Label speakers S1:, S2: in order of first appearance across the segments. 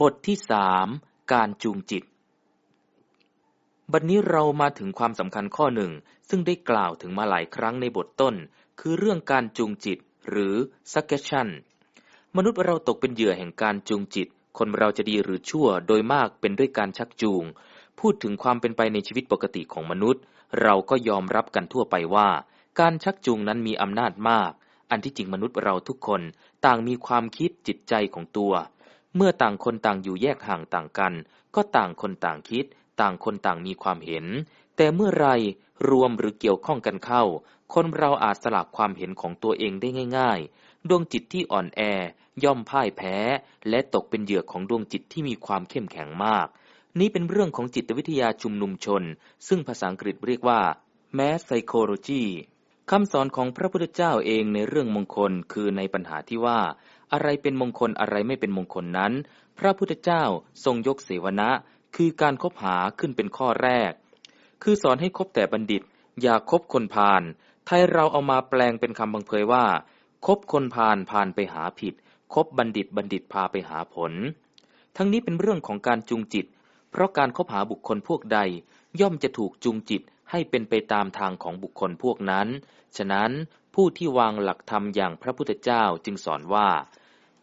S1: บทที่สามการจูงจิต บัดนนี้เรามาถึงความสำคัญข้อหนึ่ง ซึ่งได้กล่าวถึงมาหลายครั้งในบทต้น คือเรื่องการจูงจิต หรือ suggestion มนุษย์เราตกเป็นเหยื่อแห่งการจูงจิต คนเราจะดีหรือชั่วโดยมากเป็นด้วยการชักจูง พูดถึงความเป็นไปในชีวิตปกติของมนุษย์ เราก็ยอมรับกันทั่วไปว่า การชักจูงนั้นมีอำนาจมาก อันที่จริงมนุษย์เราทุกคนต่างมีความคิดจิตใจของตัว เมื่อต่างคนต่างอยู่แยกห่างต่างกัน ก็ต่างคนต่างคิด ต่างคนต่างมีความเห็น แต่เมื่อไรรวมหรือเกี่ยวข้องกันเข้า คนเราอาจสลับความเห็นของตัวเองได้ง่าย ๆ ดวงจิตที่อ่อนแอ ย่อมพ่ายแพ้ และตกเป็นเหยื่อของดวงจิตที่มีความเข้มแข็งมาก นี้เป็นเรื่องของจิตวิทยาชุมนุมชน ซึ่งภาษาอังกฤษเรียกว่า mass psychology คำสอนของพระพุทธเจ้าเองในเรื่องมงคลคือในปัญหาที่ว่า อะไรเป็นมงคลอะไรไม่เป็นมงคลนั้น พระพุทธเจ้าทรงยกเสวนะ คือการคบหาขึ้นเป็นข้อแรก คือสอนให้คบแต่บัณฑิต อย่าคบคนพาลไทยเราเอามาแปลงเป็นคำบังเพยว่า คบคนพาลพาลไปหาผิด คบบัณฑิตบัณฑิตพาไปหาผล ทั้งนี้เป็นเรื่องของการจูงจิต เพราะการคบหาบุคคลพวกใด ย่อมจะถูกจูงจิตให้เป็นไปตามทางของบุคคลพวกนั้น ฉะนั้นผู้ที่วางหลักธรรมอย่างพระพุทธเจ้าจึงสอนว่า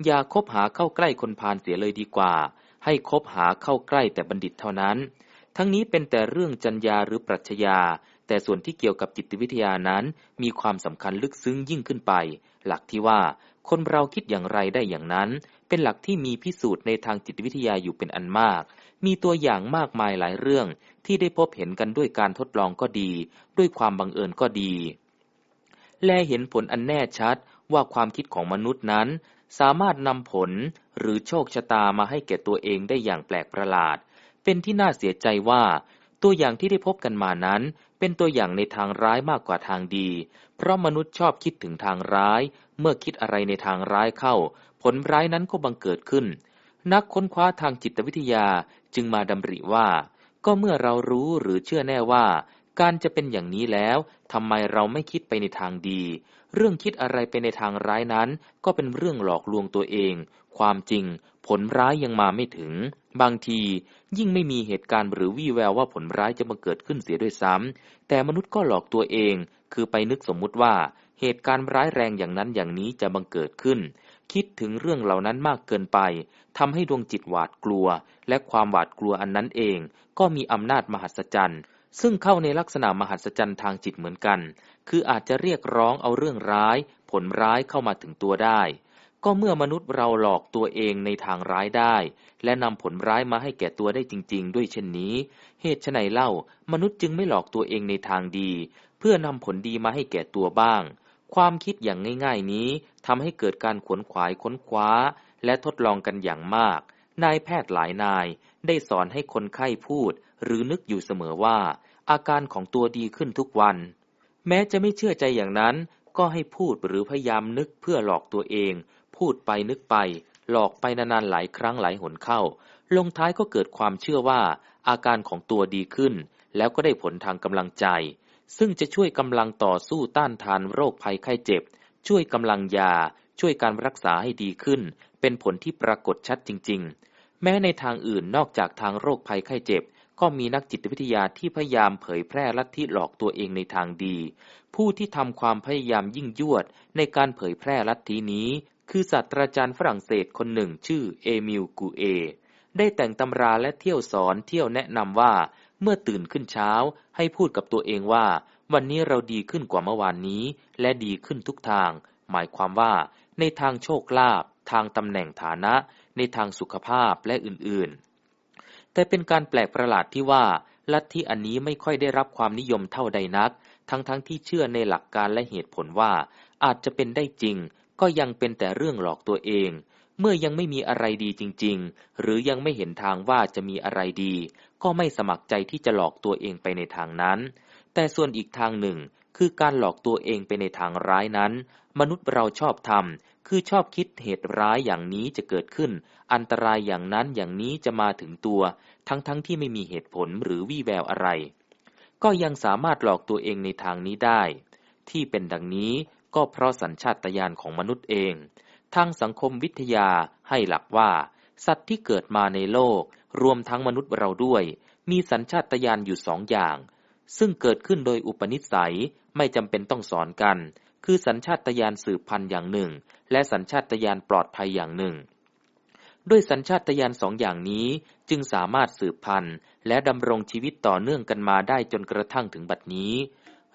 S1: อย่าคบหาเข้าใกล้คนพาลเสียเลยดีกว่า ให้คบหาเข้าใกล้แต่บัณฑิตเท่านั้น ทั้งนี้เป็นแต่เรื่องจัญญาหรือปรัชญา แต่ส่วนที่เกี่ยวกับจิตวิทยานั้น มีความสำคัญลึกซึ้งยิ่งขึ้นไป หลักที่ว่าคนเราคิดอย่างไรได้อย่างนั้น เป็นหลักที่มีพิสูจน์ในทางจิตวิทยาอยู่เป็นอันมาก มีตัวอย่างมากมายหลายเรื่อง ที่ได้พบเห็นกันด้วยการทดลองก็ดี ด้วยความบังเอิญก็ดี และเห็นผลอันแน่ชัดว่าความคิดของมนุษย์นั้น สามารถนำผลหรือโชคชะตามาให้แก่ตัวเองได้อย่างแปลกประหลาด เป็นที่น่าเสียใจว่า ตัวอย่างที่ได้พบกันมานั้น เป็นตัวอย่างในทางร้ายมากกว่าทางดี เพราะมนุษย์ชอบคิดถึงทางร้าย เมื่อคิดอะไรในทางร้ายเข้า ผลร้ายนั้นก็บังเกิดขึ้น นักค้นคว้าทางจิตวิทยาจึงมาดำริว่า ก็เมื่อเรารู้หรือเชื่อแน่ว่า การจะเป็นอย่างนี้แล้วทำไมเราไม่คิดไปในทางดี เรื่องคิดอะไรไปในทางร้ายนั้น ก็เป็นเรื่องหลอกลวงตัวเอง ความจริง ผลร้ายยังมาไม่ถึง บางที ยิ่งไม่มีเหตุการณ์หรือวี่แววว่าผลร้ายจะมาเกิดขึ้นเสียด้วยซ้ำแต่มนุษย์ก็หลอกตัวเอง คือไปนึกสมมุติว่า เหตุการณ์ร้ายแรงอย่างนั้นอย่างนี้จะบังเกิดขึ้น คิดถึงเรื่องเหล่านั้นมากเกินไปทำให้ดวงจิตหวาดกลัว และความหวาดกลัวอันนั้นเอง ก็มีอำนาจมหัศจรรย์ซึ่งเข้าในลักษณะมหัศจรรย์ทางจิตเหมือนกัน คืออาจจะเรียกร้องเอาเรื่องร้าย ผลร้ายเข้ามาถึงตัวได้ ก็เมื่อมนุษย์เราหลอกตัวเองในทางร้ายได้ และนำผลร้ายมาให้แก่ตัวได้จริง ๆ ด้วยเช่นนี้ เหตุไฉนเล่า มนุษย์จึงไม่หลอกตัวเองในทางดี เพื่อนำผลดีมาให้แก่ตัวบ้าง ความคิดอย่างง่าย ๆ นี้ทำให้เกิดการขวนขวายค้นคว้า และทดลองกันอย่างมาก นายแพทย์หลายนาย ได้สอนให้คนไข้พูด หรือนึกอยู่เสมอว่า อาการของตัวดีขึ้นทุกวัน แม้จะไม่เชื่อใจอย่างนั้น ก็ให้พูดหรือพยายามนึกเพื่อหลอกตัวเอง พูดไปนึกไป หลอกไปนานๆหลายครั้งหลายหนเข้า ลงท้ายก็เกิดความเชื่อว่า อาการของตัวดีขึ้น แล้วก็ได้ผลทางกำลังใจ ซึ่งจะช่วยกำลังต่อสู้ต้านทานโรคภัยไข้เจ็บ ช่วยกำลังยา ช่วยการรักษาให้ดีขึ้น เป็นผลที่ปรากฏชัดจริง ๆ แม้ในทางอื่นนอกจากทางโรคภัยไข้เจ็บ ก็มีนักจิตวิทยาที่พยายามเผยแพร่ลัทธิหลอกตัวเองในทางดี ผู้ที่ทำความพยายามยิ่งยวดในการเผยแพร่ลัทธินี้ คือศาสตราจารย์ฝรั่งเศสคนหนึ่งชื่อเอมิลกูเอ ได้แต่งตำราและเที่ยวสอนเที่ยวแนะนำว่า เมื่อตื่นขึ้นเช้า ให้พูดกับตัวเองว่า วันนี้เราดีขึ้นกว่าเมื่อวานนี้ และดีขึ้นทุกทาง หมายความว่า ในทางโชคลาภทางตำแหน่งฐานะ ในทางสุขภาพและอื่นๆ แต่เป็นการแปลกประหลาดที่ว่า ลัทธิอันนี้ไม่ค่อยได้รับความนิยมเท่าใดนัก ทั้งๆทที่เชื่อในหลักการและเหตุผลว่า อาจจะเป็นได้จริง ก็ยังเป็นแต่เรื่องหลอกตัวเอง เมื่อยังไม่มีอะไรดีจริง ๆ หรือยังไม่เห็นทางว่าจะมีอะไรดี ก็ไม่สมัครใจที่จะหลอกตัวเองไปในทางนั้น แต่ส่วนอีกทางหนึ่ง คือการหลอกตัวเองไปในทางร้ายนั้น มนุษย์เราชอบทำคือชอบคิดเหตุร้ายอย่างนี้จะเกิดขึ้น อันตรายอย่างนั้นอย่างนี้จะมาถึงตัว ทั้งๆทที่ไม่มีเหตุผลหรือวี่แววอะไร ก็ยังสามารถหลอกตัวเองในทางนี้ได้ ที่เป็นดังนี้ก็เพราะสัญชาตญาณของมนุษย์เอง ทางสังคมวิทยาให้หลักว่า สัตว์ที่เกิดมาในโลก รวมทั้งมนุษย์เราด้วย มีสัญชาตญาณอยู่สองอย่าง ซึ่งเกิดขึ้นโดยอุปนิสัยไม่จำเป็นต้องสอนกัน คือสัญชาตญาณสืบพันธุ์อย่างหนึ่ง และสัญชาตญาณปลอดภัยอย่างหนึ่ง ด้วยสัญชาตญาณสองอย่างนี้จึงสามารถสืบพันธุ์ และดำรงชีวิตต่อเนื่องกันมาได้จนกระทั่งถึงบัดนี้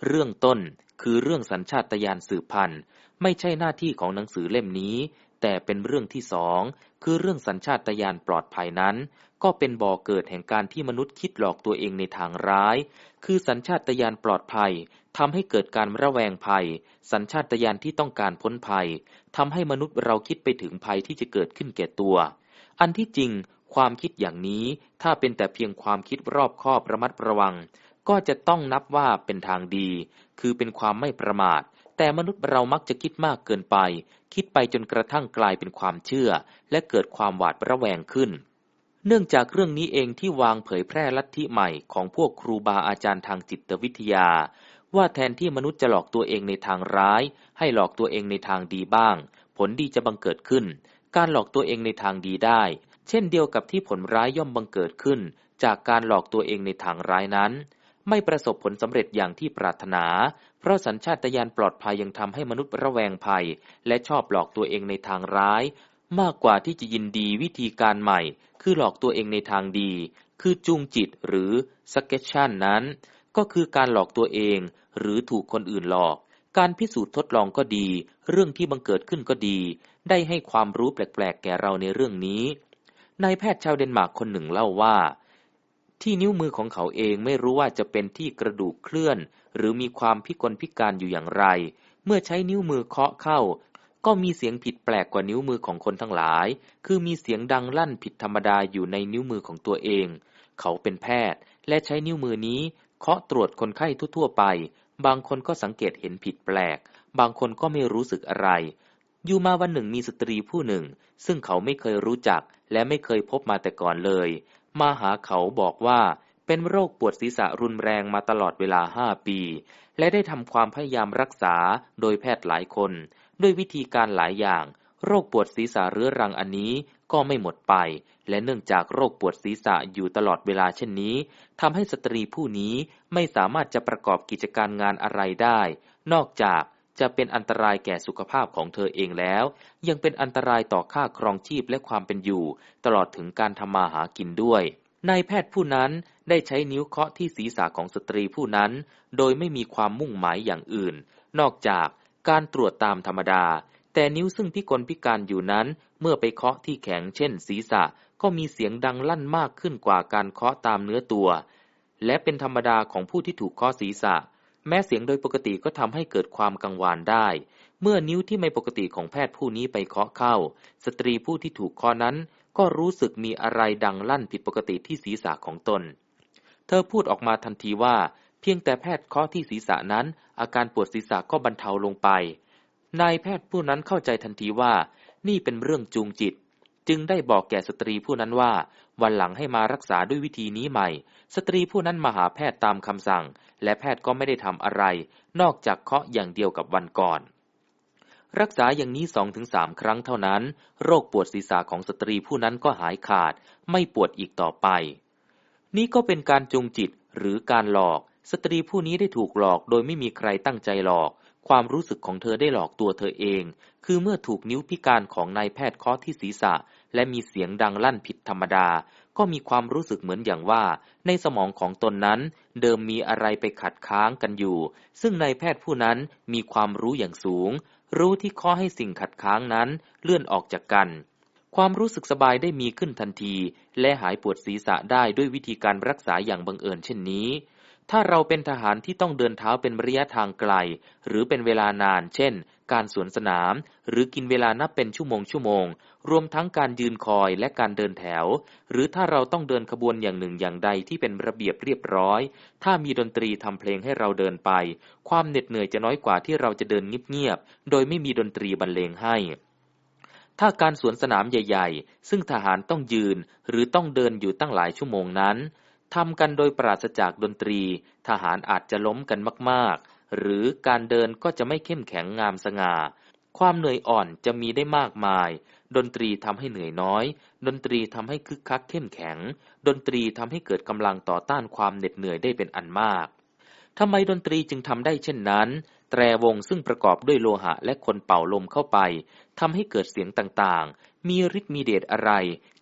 S1: เรื่องต้นคือเรื่องสัญชาตญาณสืบพันธุ์ ไม่ใช่หน้าที่ของหนังสือเล่มนี้ แต่เป็นเรื่องที่สอง คือเรื่องสัญชาตญาณปลอดภัยนั้น ก็เป็นบ่อเกิดแห่งการที่มนุษย์คิดหลอกตัวเองในทางร้าย คือสัญชาตญาณปลอดภัยทำให้เกิดการระแวงภัย สัญชาตญาณที่ต้องการพ้นภัยทำให้มนุษย์เราคิดไปถึงภัยที่จะเกิดขึ้นแก่ตัว อันที่จริง ความคิดอย่างนี้ถ้าเป็นแต่เพียงความคิดรอบคอบระมัดระวัง ก็จะต้องนับว่าเป็นทางดี คือเป็นความไม่ประมาท แต่มนุษย์เรามักจะคิดมากเกินไป คิดไปจนกระทั่งกลายเป็นความเชื่อ และเกิดความหวาดระแวงขึ้น เนื่องจากเรื่องนี้เองที่วางเผยแพร่ลัทธิใหม่ของพวกครูบาอาจารย์ทางจิตวิทยา ว่าแทนที่มนุษย์จะหลอกตัวเองในทางร้าย ให้หลอกตัวเองในทางดีบ้าง ผลดีจะบังเกิดขึ้น การหลอกตัวเองในทางดีได้ เช่นเดียวกับที่ผลร้ายย่อมบังเกิดขึ้น จากการหลอกตัวเองในทางร้ายนั้น ไม่ประสบผลสำเร็จอย่างที่ปรารถนา เพราะสัญชาตญาณปลอดภัยยังทำให้มนุษย์ระแวงภัย และชอบหลอกตัวเองในทางร้าย มากกว่าที่จะยินดีวิธีการใหม่ คือหลอกตัวเองในทางดี คือจูงจิตหรือสเก t ชันนั้น ก็คือการหลอกตัวเอง หรือถูกคนอื่นหลอก การพิสูจน์ทดลองก็ดี เรื่องที่บังเกิดขึ้นก็ดี ได้ให้ความรู้แปลกๆแก่เราในเรื่องนี้นายแพทย์ชาวเดนมาร์กคนหนึ่งเล่าว่า ที่นิ้วมือของเขาเองไม่รู้ว่าจะเป็นที่กระดูกเคลื่อน หรือมีความพิกลพิการอยู่อย่างไร เมื่อใช้นิ้วมือเคาะเข้า ก็มีเสียงผิดแปลกกว่านิ้วมือของคนทั้งหลาย คือมีเสียงดังลั่นผิดธรรมดาอยู่ในนิ้วมือของตัวเอง เขาเป็นแพทย์ และใช้นิ้วมือนี้เคาะตรวจคนไข้ทั่วๆไป บางคนก็สังเกตเห็นผิดแปลก บางคนก็ไม่รู้สึกอะไร อยู่มาวันหนึ่งมีสตรีผู้หนึ่ง ซึ่งเขาไม่เคยรู้จักและไม่เคยพบมาแต่ก่อนเลย มาหาเขาบอกว่าเป็นโรคปวดศีรษะรุนแรงมาตลอดเวลาห้าปี และได้ทำความพยายามรักษาโดยแพทย์หลายคน ด้วยวิธีการหลายอย่าง โรคปวดศีรษะเรื้อรังอันนี้ก็ไม่หมดไป และเนื่องจากโรคปวดศีรษะอยู่ตลอดเวลาเช่นนี้ทำให้สตรีผู้นี้ไม่สามารถจะประกอบกิจการงานอะไรได้ นอกจาก จะเป็นอันตรายแก่สุขภาพของเธอเองแล้ว ยังเป็นอันตรายต่อค่าครองชีพและความเป็นอยู่ ตลอดถึงการทำมาหากินด้วยนายแพทย์ผู้นั้นได้ใช้นิ้วเคาะที่ศีรษะของสตรีผู้นั้น โดยไม่มีความมุ่งหมายอย่างอื่น นอกจากการตรวจตามธรรมดา แต่นิ้วซึ่งพิกลพิการอยู่นั้น เมื่อไปเคาะที่แข็งเช่น ศีรษะก็มีเสียงดังลั่นมากขึ้นกว่าการเคาะตามเนื้อตัว และเป็นธรรมดาของผู้ที่ถูกเคาะศีรษะ แม้เสียงโดยปกติก็ทำให้เกิดความกังวานได้ เมื่อนิ้วที่ไม่ปกติของแพทย์ผู้นี้ไปเคาะเข้า สตรีผู้ที่ถูกเคาะนั้น ก็รู้สึกมีอะไรดังลั่นผิดปกติที่ศีรษะของตน เธอพูดออกมาทันทีว่า เพียงแต่แพทย์เคาะที่ศีรษะนั้น อาการปวดศีรษะก็บรรเทาลงไป นายแพทย์ผู้นั้นเข้าใจทันทีว่า นี่เป็นเรื่องจูงจิต จึงได้บอกแก่สตรีผู้นั้นว่า วันหลังให้มารักษาด้วยวิธีนี้ใหม่ สตรีผู้นั้นมาหาแพทย์ตามคำสั่ง และแพทย์ก็ไม่ได้ทำอะไร นอกจากเคาะอย่างเดียวกับวันก่อน รักษาอย่างนี้สองถึงสามครั้งเท่านั้น โรคปวดศีรษะของสตรีผู้นั้นก็หายขาด ไม่ปวดอีกต่อไป นี้ก็เป็นการจงจิตหรือการหลอก สตรีผู้นี้ได้ถูกหลอกโดยไม่มีใครตั้งใจหลอก ความรู้สึกของเธอได้หลอกตัวเธอเอง คือเมื่อถูกนิ้วพิการของนายแพทย์เคาะที่ศีรษะ และมีเสียงดังลั่นผิดธรรมดา ก็มีความรู้สึกเหมือนอย่างว่า ในสมองของตนนั้น เดิมมีอะไรไปขัดค้างกันอยู่ ซึ่งนายแพทย์ผู้นั้นมีความรู้อย่างสูง รู้ที่ข้อให้สิ่งขัดค้างนั้นเลื่อนออกจากกัน ความรู้สึกสบายได้มีขึ้นทันที และหายปวดศีรษะได้ด้วยวิธีการรักษาอย่างบังเอิญเช่นนี้ ถ้าเราเป็นทหารที่ต้องเดินเท้าเป็นระยะทางไกล หรือเป็นเวลานาน เช่น การสวนสนาม หรือกินเวลานับเป็นชั่วโมงชั่วโมง รวมทั้งการยืนคอยและการเดินแถว หรือถ้าเราต้องเดินขบวนอย่างหนึ่งอย่างใดที่เป็นระเบียบเรียบร้อย ถ้ามีดนตรีทำเพลงให้เราเดินไป ความเหน็ดเหนื่อยจะน้อยกว่าที่เราจะเดินเงียบๆ โดยไม่มีดนตรีบรรเลงให้ถ้าการสวนสนามใหญ่ ๆ ซึ่งทหารต้องยืนหรือต้องเดินอยู่ตั้งหลายชั่วโมงนั้น ทำกันโดยปราศจากดนตรี ทหารอาจจะล้มกันมากๆ หรือการเดินก็จะไม่เข้มแข็งงามสง่า ความเหนื่อยอ่อนจะมีได้มากมาย ดนตรีทำให้เหนื่อยน้อย ดนตรีทำให้คึกคักเข้มแข็ง ดนตรีทำให้เกิดกำลังต่อต้านความเหน็ดเหนื่อยได้เป็นอันมากทำไมดนตรีจึงทำได้เช่นนั้น แตรวงซึ่งประกอบด้วยโลหะและคนเป่าลมเข้าไปทำให้เกิดเสียงต่างๆ มีฤทธิ์มีเดชอะไร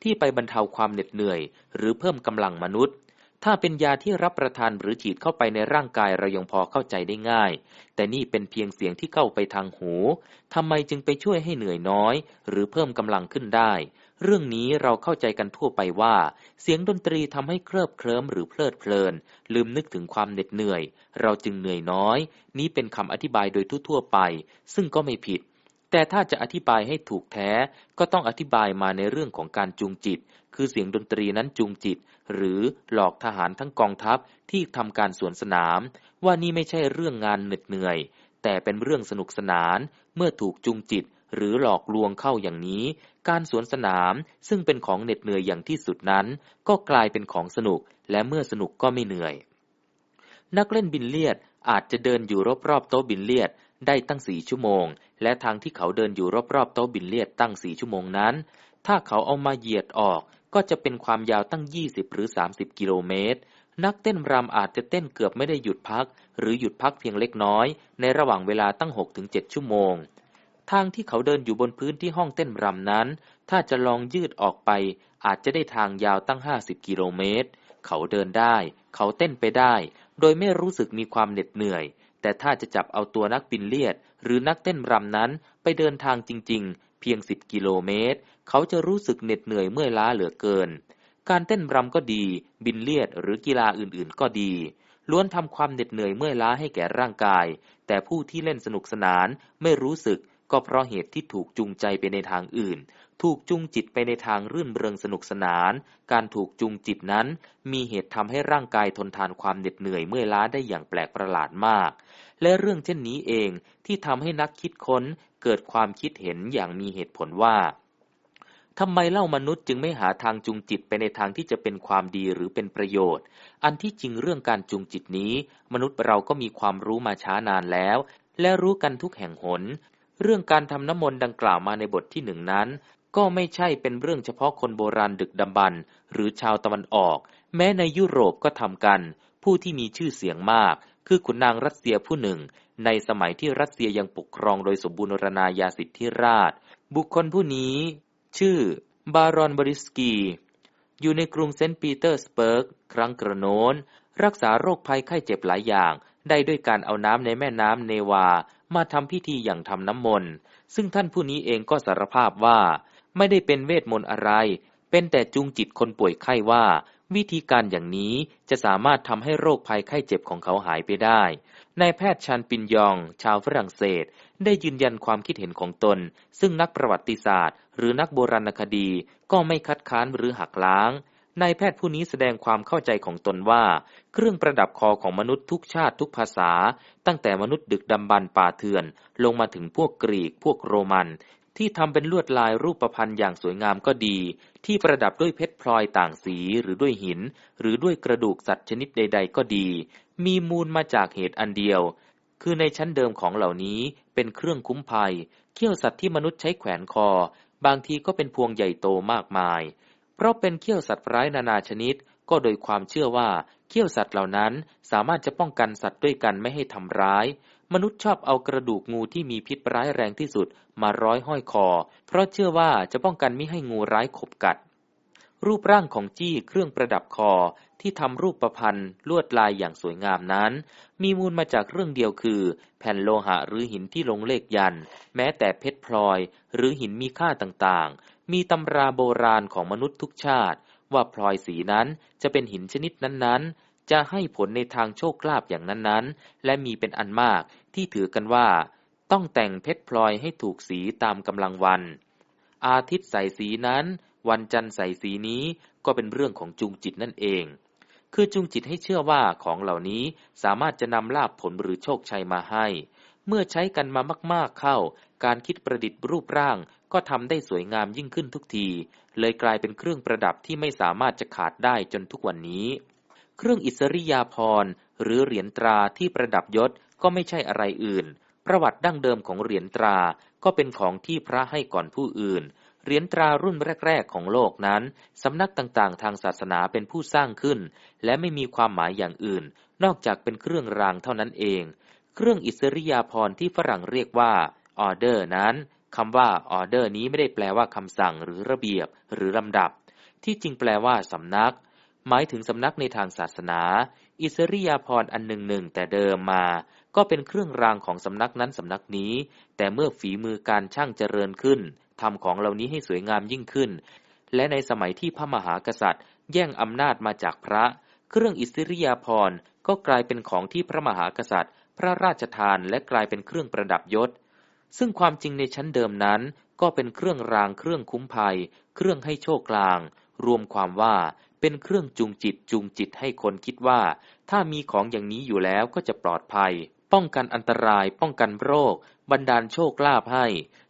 S1: ที่ไปบรรเทาความเหน็ดเหนื่อย หรือเพิ่มกำลังมนุษย์ ถ้าเป็นยาที่รับประทานหรือฉีดเข้าไปในร่างกายเรายังพอเข้าใจได้ง่าย แต่นี่เป็นเพียงเสียงที่เข้าไปทางหูทำไมจึงไปช่วยให้เหนื่อยน้อย หรือเพิ่มกำลังขึ้นได้ เรื่องนี้เราเข้าใจกันทั่วไปว่า เสียงดนตรีทำให้เคลิบเคลิ้มหรือเพลิดเพลิน ลืมนึกถึงความเหน็ดเหนื่อย เราจึงเหนื่อยน้อย นี้เป็นคำอธิบายโดยทั่วๆไป ซึ่งก็ไม่ผิดแต่ถ้าจะอธิบายให้ถูกแท้ก็ต้องอธิบายมาในเรื่องของการจูงจิต คือเสียงดนตรีนั้นจูงจิต หรือหลอกทหารทั้งกองทัพที่ทำการสวนสนาม ว่านี่ไม่ใช่เรื่องงานเหน็ดเหนื่อย แต่เป็นเรื่องสนุกสนานเมื่อถูกจูงจิตหรือหลอกลวงเข้าอย่างนี้ การสวนสนามซึ่งเป็นของเหน็ดเหนื่อยอย่างที่สุดนั้น ก็กลายเป็นของสนุกและเมื่อสนุกก็ไม่เหนื่อย นักเล่นบินเลียดอาจจะเดินอยู่รอบๆโต๊ะบินเลียดได้ตั้งสี่ชั่วโมง และทางที่เขาเดินอยู่รอบๆโต๊ะบินเลียดตั้งสี่ชั่วโมงนั้น ถ้าเขาเอามาเหยียดออก ก็จะเป็นความยาวตั้ง 20 หรือ 30 กิโลเมตร นักเต้นรำอาจจะเต้นเกือบไม่ได้หยุดพัก หรือหยุดพักเพียงเล็กน้อย ในระหว่างเวลาตั้ง 6-7 ชั่วโมง ทางที่เขาเดินอยู่บนพื้นที่ห้องเต้นรำนั้น ถ้าจะลองยืดออกไป อาจจะได้ทางยาวตั้ง 50 กิโลเมตร เขาเดินได้ เขาเต้นไปได้ โดยไม่รู้สึกมีความเหน็ดเหนื่อย แต่ถ้าจะจับเอาตัวนักบินเลียด หรือนักเต้นรำนั้นไปเดินทางจริงๆ เพียง10กิโลเมตร เขาจะรู้สึกเหน็ดเหนื่อยเมื่อยล้าเหลือเกิน การเต้นรำก็ดี บินเลียดหรือกีฬาอื่นๆ ก็ดี ล้วนทำความเหน็ดเหนื่อยเมื่อยล้าให้แก่ร่างกาย แต่ผู้ที่เล่นสนุกสนานไม่รู้สึกก็เพราะเหตุที่ถูกจูงใจไปในทางอื่น ถูกจูงจิตไปในทางรื่นเริงสนุกสนาน การถูกจูงจิตนั้น มีเหตุทำให้ร่างกายทนทานความเหน็ดเหนื่อยเมื่อยล้าได้อย่างแปลกประหลาดมาก และเรื่องเช่นนี้เองที่ทำให้นักคิดค้น เกิดความคิดเห็นอย่างมีเหตุผลว่าทำไมเล่ามนุษย์จึงไม่หาทางจูงจิตไปในทางที่จะเป็นความดีหรือเป็นประโยชน์ อันที่จริงเรื่องการจูงจิตนี้ มนุษย์เราก็มีความรู้มาช้านานแล้ว และรู้กันทุกแห่งหน เรื่องการทำน้ำมนต์ดังกล่าวมาในบทที่หนึ่งนั้น ก็ไม่ใช่เป็นเรื่องเฉพาะคนโบราณดึกดำบรรหรือชาวตะวันออก แม้ในยุโรปก็ทำกัน ผู้ที่มีชื่อเสียงมาก คือขุนนางรัสเซียผู้หนึ่ง ในสมัยที่รัสเซียยังปกครองโดยสมบูรณาญาสิทธิราช บุคคลผู้นี้ ชื่อบารอนบริสกี อยู่ในกรุงเซนต์ปีเตอร์สเบิร์ก ครั้งกระโน้น รักษาโรคภัยไข้เจ็บหลายอย่าง ได้ด้วยการเอาน้ำในแม่น้ำเนวา มาทำพิธีอย่างทำน้ำมนต์ซึ่งท่านผู้นี้เองก็สารภาพว่า ไม่ได้เป็นเวทมนต์อะไร เป็นแต่จูงจิตคนป่วยไข้ว่าวิธีการอย่างนี้จะสามารถทำให้โรคภัยไข้เจ็บของเขาหายไปได้ นายแพทย์ชานปินยอง ชาวฝรั่งเศส ได้ยืนยันความคิดเห็นของตน ซึ่งนักประวัติศาสตร์ หรือนักโบราณคดีก็ไม่คัดค้านหรือหักล้างนายแพทย์ผู้นี้แสดงความเข้าใจของตนว่า เครื่องประดับคอของมนุษย์ทุกชาติทุกภาษา ตั้งแต่มนุษย์ดึกดำบรรป่าเถื่อน ลงมาถึงพวกกรีกพวกโรมัน ที่ทำเป็นลวดลายรูปประพันธ์อย่างสวยงามก็ดี ที่ประดับด้วยเพชรพลอยต่างสีหรือด้วยหิน หรือด้วยกระดูกสัตว์ชนิดใด ๆ ก็ดี มีมูลมาจากเหตุอันเดียว คือในชั้นเดิมของเหล่านี้เป็นเครื่องคุ้มภัย เขี้ยวสัตว์ที่มนุษย์ใช้แขวนคอ บางทีก็เป็นพวงใหญ่โตมากมาย เพราะเป็นเขี้ยวสัตว์ร้ายนานาชนิด ก็โดยความเชื่อว่าเขี้ยวสัตว์เหล่านั้นสามารถจะป้องกันสัตว์ด้วยกันไม่ให้ทำร้าย มนุษย์ชอบเอากระดูกงูที่มีพิษร้ายแรงที่สุดมาร้อยห้อยคอ เพราะเชื่อว่าจะป้องกันไม่ให้งูร้ายขบกัด รูปร่างของจี้เครื่องประดับคอที่ทำรูปประพันธ์ลวดลายอย่างสวยงามนั้น มีมูลมาจากเรื่องเดียวคือ แผ่นโลหะหรือหินที่ลงเลขยัน แม้แต่เพชรพลอย หรือหินมีค่าต่างๆ มีตำราโบราณของมนุษย์ทุกชาติ ว่าพลอยสีนั้นจะเป็นหินชนิดนั้นๆ จะให้ผลในทางโชคลาภอย่างนั้นๆ และมีเป็นอันมาก ที่ถือกันว่า ต้องแต่งเพชรพลอยให้ถูกสีตามกำลังวัน อาทิตย์ใส่สีนั้น วันจันทร์ใส่สีนี้ก็เป็นเรื่องของจูงจิตนั่นเอง คือจูงจิตให้เชื่อว่าของเหล่านี้สามารถจะนำลาภผลหรือโชคชัยมาให้ เมื่อใช้กันมามาก ๆเข้า การคิดประดิษฐ์รูปร่างก็ทำได้สวยงามยิ่งขึ้นทุกที เลยกลายเป็นเครื่องประดับที่ไม่สามารถจะขาดได้จนทุกวันนี้ เครื่องอิสริยาภรณ์หรือเหรียญตราที่ประดับยศ ก็ไม่ใช่อะไรอื่น ประวัติดั้งเดิมของเหรียญตราก็เป็นของที่พระให้ก่อนผู้อื่น เหรียญตรารุ่นแรก ๆ ของโลกนั้น สำนักต่างๆ ทางศาสนาเป็นผู้สร้างขึ้น และไม่มีความหมายอย่างอื่น นอกจากเป็นเครื่องรางเท่านั้นเอง เครื่องอิสริยาภรณ์ที่ฝรั่งเรียกว่าออเดอร์นั้นคำว่าออเดอร์นี้ไม่ได้แปลว่าคำสั่งหรือระเบียบหรือลำดับ ที่จริงแปลว่าสำนัก หมายถึงสำนักในทางศาสนา อิสริยาภรณ์อันหนึ่งหนึ่งแต่เดิมมา ก็เป็นเครื่องรางของสำนักนั้นสำนักนี้ แต่เมื่อฝีมือการช่างเจริญขึ้นทำของเหล่านี้ให้สวยงามยิ่งขึ้น และในสมัยที่พระมหากษัตริย์ แย่งอำนาจมาจากพระ เครื่องอิสริยาภรณ์ก็กลายเป็นของที่พระมหากษัตริย์ พระราชทานและกลายเป็นเครื่องประดับยศ ซึ่งความจริงในชั้นเดิมนั้น ก็เป็นเครื่องรางเครื่องคุ้มภัย เครื่องให้โชคกลาง รวมความว่า เป็นเครื่องจูงจิตจูงจิตให้คนคิดว่า ถ้ามีของอย่างนี้อยู่แล้วก็จะปลอดภัย ป้องกันอันตราย ป้องกันโรคบรรดาลโชคลาภให้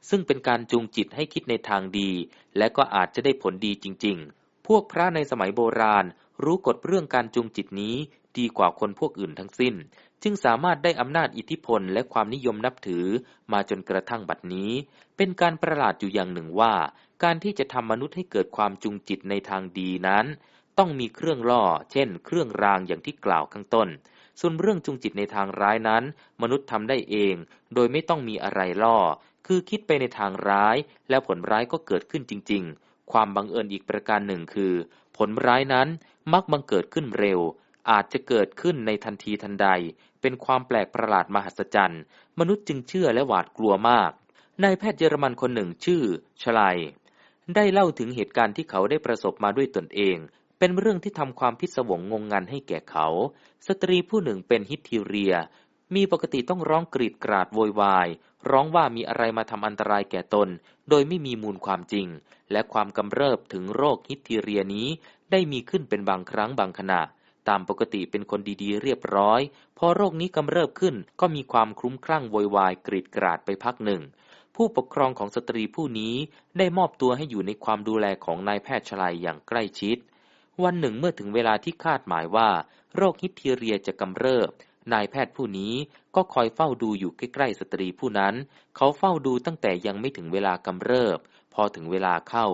S1: ซึ่งเป็นการจูงจิตให้คิดในทางดี และก็อาจจะได้ผลดีจริง ๆ พวกพระในสมัยโบราณ รู้กฎเรื่องการจูงจิตนี้ดีกว่าคนพวกอื่นทั้งสิ้น จึงสามารถได้อำนาจอิทธิพลและความนิยมนับถือ มาจนกระทั่งบัดนี้ เป็นการประหลาดอยู่อย่างหนึ่งว่า การที่จะทำมนุษย์ให้เกิดความจูงจิตในทางดีนั้น ต้องมีเครื่องล่อ เช่น เครื่องรางอย่างที่กล่าวข้างต้น ส่วนเรื่องจูงจิตในทางร้ายนั้น มนุษย์ทำได้เอง โดยไม่ต้องมีอะไรล่อ คือคิดไปในทางร้าย แล้วผลร้ายก็เกิดขึ้นจริง ๆ ความบังเอิญอีกประการหนึ่งคือ ผลร้ายนั้นมักบังเกิดขึ้นเร็ว อาจจะเกิดขึ้นในทันทีทันใด เป็นความแปลกประหลาดมหัศจรรย์ มนุษย์จึงเชื่อและหวาดกลัวมาก นายแพทย์เยอรมันคนหนึ่งชื่อชลัยได้เล่าถึงเหตุการณ์ที่เขาได้ประสบมาด้วยตนเอง เป็นเรื่องที่ทำความพิศวงงงงันให้แก่เขา สตรีผู้หนึ่งเป็นฮิตทีเรีย มีปกติต้องร้องกรีดกราดโวยวาย ร้องว่ามีอะไรมาทำอันตรายแก่ตน โดยไม่มีมูลความจริง และความกำเริบถึงโรคฮิตทีเรียนี้ ได้มีขึ้นเป็นบางครั้งบางขณะ ตามปกติเป็นคนดีๆ เรียบร้อย พอโรคนี้กำเริบขึ้นก็มีความคลุ้มคลั่งโวยวายกรีดกราดไปพักหนึ่งผู้ปกครองของสตรีผู้นี้ได้มอบตัวให้อยู่ในความดูแลของนายแพทย์ชลายอย่างใกล้ชิด วันหนึ่งเมื่อถึงเวลาที่คาดหมายว่า โรคฮิตทีเรียจะกำเริบ นายแพทย์ผู้นี้ก็คอยเฝ้าดูอยู่ใกล้ๆสตรีผู้นั้น เขาเฝ้าดูตั้งแต่ยังไม่ถึงเวลากำเริบ พอถึงเวลาเข้า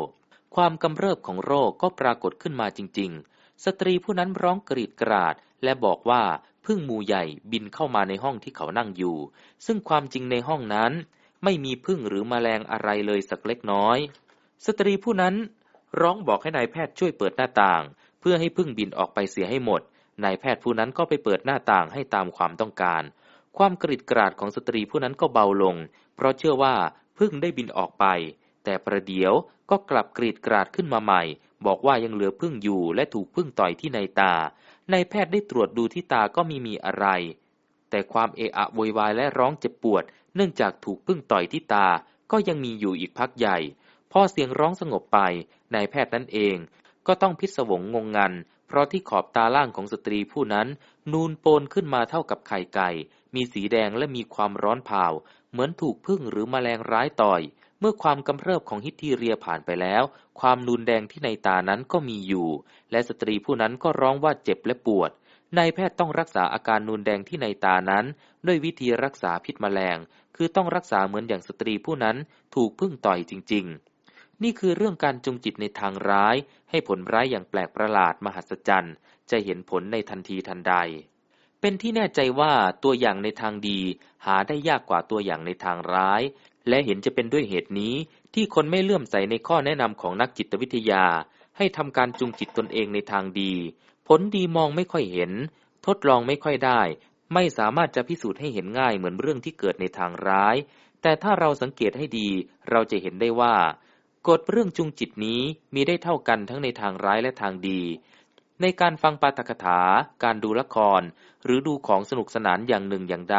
S1: ความกำเริบของโรคก็ปรากฏขึ้นมาจริง ๆ สตรีผู้นั้นร้องกรีดกราด และบอกว่าพึ่งมูใหญ่บินเข้ามาในห้องที่เขานั่งอยู่ ซึ่งความจริงในห้องนั้น ไม่มีพึ่งหรือมแมลงอะไรเลยสักเล็กน้อย สตรีผู้นั้นร้องบอกให้นายแพทย์ช่วยเปิดหน้าต่าง เพื่อให้พึ่งบินออกไปเสียให้หมด นายแพทย์ผู้นั้นก็ไปเปิดหน้าต่างให้ตามความต้องการ ความกริดกราดของสตรีผู้นั้นก็เบาลง เพราะเชื่อว่าพึ่งได้บินออกไป แต่ประเดี๋ยวก็กลับกรีดกราดขึ้นมาใหม่ บอกว่ายังเหลือพึ่งอยู่และถูกพึ่งต่อยที่ในตา นายแพทย์ได้ตรวจดูที่ตาก็มีมีอะไร แต่ความเอะอะโวยวายและร้องเจ็บปวด เนื่องจากถูกพึ่งต่อยที่ตา ก็ยังมีอยู่อีกพักใหญ่ พอเสียงร้องสงบไป นายแพทย์นั่นเอง ก็ต้องพิศวงงงงัน เพราะที่ขอบตาล่างของสตรีผู้นั้น นูนโปนขึ้นมาเท่ากับไข่ไก่ มีสีแดงและมีความร้อนเผาเหมือนถูกพึ่งหรือมแมลงร้ายต่อย เมื่อความกำเริบของฮิตทีเรียผ่านไปแล้ว ความนูนแดงที่ในตานั้นก็มีอยู่ และสตรีผู้นั้นก็ร้องว่าเจ็บและปวดนายแพทย์ต้องรักษาอาการนูนแดงที่ในตานั้น ด้วยวิธีรักษาพิษมแมลง คือต้องรักษาเหมือนอย่างสตรีผู้นั้นถูกพึ่งต่อยจริง ๆ นี่คือเรื่องการจุงจิตในทางร้าย ให้ผลร้ายอย่างแปลกประหลาดมหัศจรรย์ จะเห็นผลในทันทีทันใด เป็นที่แน่ใจว่าตัวอย่างในทางดีหาได้ยากกว่าตัวอย่างในทางร้าย และเห็นจะเป็นด้วยเหตุนี้ที่คนไม่เลื่อมใสในข้อแนะนำของนักจิตวิทยา ให้ทำการจุงจิตตนเองในทางดี ผลดีมองไม่ค่อยเห็น ทดลองไม่ค่อยได้ ไม่สามารถจะพิสูจน์ให้เห็นง่ายเหมือนเรื่องที่เกิดในทางร้าย แต่ถ้าเราสังเกตให้ดี เราจะเห็นได้ว่า กฎเรื่องจุงจิตนี้มีได้เท่ากันทั้งในทางร้ายและทางดี ในการฟังปาฐกถา การดูละคร หรือดูของสนุกสนานอย่างหนึ่งอย่างใด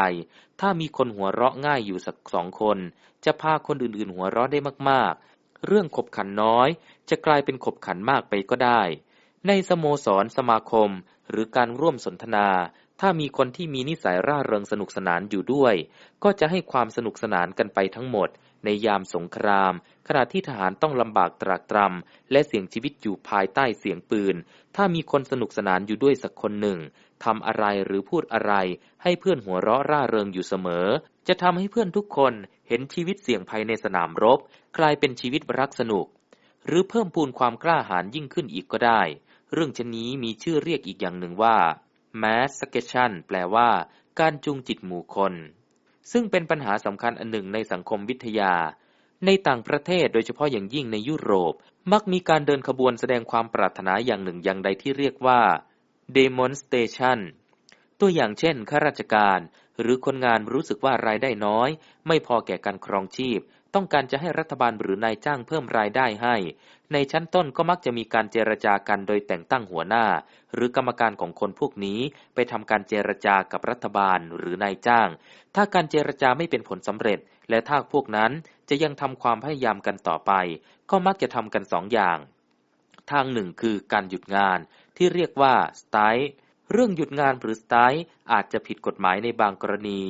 S1: ถ้ามีคนหัวเราะง่ายอยู่สักสองคน จะพาคนอื่นๆหัวเราะได้มากๆ เรื่องขบขันน้อย จะกลายเป็นขบขันมากไปก็ได้ ในสโมสรสมาคม หรือการร่วมสนทนา ถ้ามีคนที่มีนิสัยร่าเริงสนุกสนานอยู่ด้วย ก็จะให้ความสนุกสนานกันไปทั้งหมด ในยามสงคราม ขณะที่ทหารต้องลำบากตรากตรำและเสี่ยงชีวิตอยู่ภายใต้เสียงปืน ถ้ามีคนสนุกสนานอยู่ด้วยสักคนหนึ่งทำอะไรหรือพูดอะไร ให้เพื่อนหัวเราะร่าเริงอยู่เสมอ จะทำให้เพื่อนทุกคนเห็นชีวิตเสี่ยงภัยในสนามรบ กลายเป็นชีวิตรักสนุก หรือเพิ่มพูนความกล้าหาญยิ่งขึ้นอีกก็ได้ เรื่องชนนี้มีชื่อเรียกอีกอย่างหนึ่งว่า mass suggestion แปลว่า การจูงจิตหมู่คน ซึ่งเป็นปัญหาสำคัญอันหนึ่งในสังคมวิทยา ในต่างประเทศโดยเฉพาะอย่างยิ่งในยุโรป มักมีการเดินขบวนแสดงความปรารถนาอย่างหนึ่งอย่างใดที่เรียกว่า demonstration ตัวอย่างเช่นข้าราชการ หรือคนงานรู้สึกว่ารายได้น้อย ไม่พอแก่การครองชีพ ต้องการจะให้รัฐบาลหรือนายจ้างเพิ่มรายได้ให้ ในชั้นต้นก็มักจะมีการเจรจากันโดยแต่งตั้งหัวหน้า หรือกรรมการของคนพวกนี้ไปทำการเจรจากับรัฐบาลหรือนายจ้าง ถ้าการเจรจาไม่เป็นผลสำเร็จ และถ้าพวกนั้น จะยังทำความพยายามกันต่อไป ก็มักจะทำกันสองอย่าง ทางหนึ่งคือการหยุดงานที่เรียกว่าสไตล์เรื่องหยุดงานหรือสไตล์อาจจะผิดกฎหมายในบางกรณี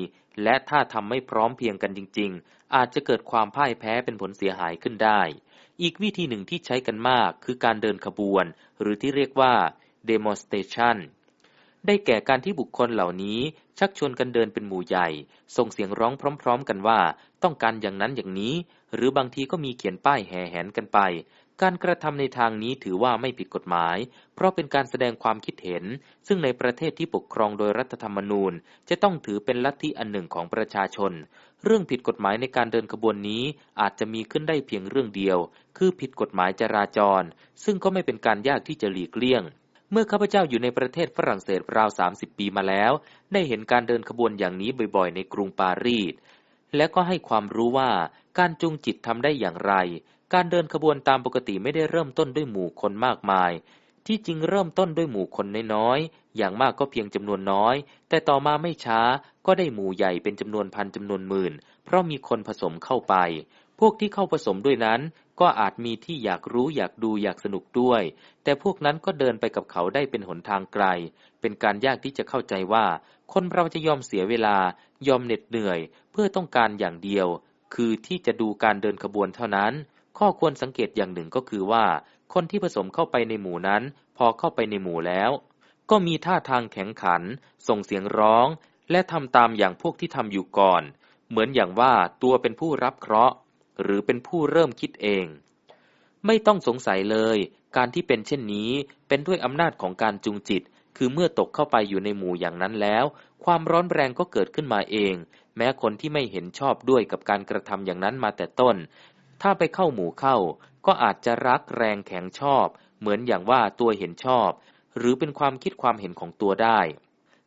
S1: และถ้าทำไม่พร้อมเพียงกันจริง ๆ อาจจะเกิดความพ่ายแพ้เป็นผลเสียหายขึ้นได้ อีกวิธีหนึ่งที่ใช้กันมากคือการเดินขบวน หรือที่เรียกว่า demonstration ได้แก่การที่บุคคลเหล่านี้ ชักชวนกันเดินเป็นหมู่ใหญ่ ส่งเสียงร้องพร้อม ๆ กันว่า ต้องการอย่างนั้นอย่างนี้ หรือบางทีก็มีเขียนป้ายแห่แหนกันไป การกระทำในทางนี้ถือว่าไม่ผิดกฎหมาย เพราะเป็นการแสดงความคิดเห็น ซึ่งในประเทศที่ปกครองโดยรัฐธรรมนูญ จะต้องถือเป็นลัทธิอันหนึ่งของประชาชน เรื่องผิดกฎหมายในการเดินขบวนนี้อาจจะมีขึ้นได้เพียงเรื่องเดียว คือผิดกฎหมายจราจร ซึ่งก็ไม่เป็นการยากที่จะหลีกเลี่ยง เมื่อข้าพเจ้าอยู่ในประเทศฝรั่งเศสราว30ปีมาแล้ว ได้เห็นการเดินขบวนอย่างนี้บ่อยๆ ในกรุงปารีส และก็ให้ความรู้ว่าการจูงจิตทำได้อย่างไร การเดินขบวนตามปกติไม่ได้เริ่มต้นด้วยหมู่คนมากมาย ที่จริงเริ่มต้นด้วยหมู่คนน้อยๆ อย่างมากก็เพียงจำนวนน้อย แต่ต่อมาไม่ช้าก็ได้หมู่ใหญ่เป็นจำนวนพันจำนวนหมื่น เพราะมีคนผสมเข้าไป พวกที่เข้าผสมด้วยนั้นก็อาจมีที่อยากรู้อยากดูอยากสนุกด้วย แต่พวกนั้นก็เดินไปกับเขาได้เป็นหนทางไกล เป็นการยากที่จะเข้าใจว่า คนเราจะยอมเสียเวลา ยอมเหน็ดเหนื่อย เพื่อต้องการอย่างเดียว คือที่จะดูการเดินขบวนเท่านั้น ข้อควรสังเกตอย่างหนึ่งก็คือว่า คนที่ผสมเข้าไปในหมู่นั้น พอเข้าไปในหมู่แล้ว ก็มีท่าทางแข็งขัน ส่งเสียงร้อง และทำตามอย่างพวกที่ทำอยู่ก่อน เหมือนอย่างว่าตัวเป็นผู้รับเคราะห์ หรือเป็นผู้เริ่มคิดเอง ไม่ต้องสงสัยเลย การที่เป็นเช่นนี้เป็นด้วยอำนาจของการจูงจิต คือเมื่อตกเข้าไปอยู่ในหมู่อย่างนั้นแล้ว ความร้อนแรงก็เกิดขึ้นมาเอง แม้คนที่ไม่เห็นชอบด้วยกับการกระทำอย่างนั้นมาแต่ต้น ถ้าไปเข้าหมู่เข้า ก็อาจจะรักแรงแข็งชอบ เหมือนอย่างว่าตัวเห็นชอบ หรือเป็นความคิดความเห็นของตัวได้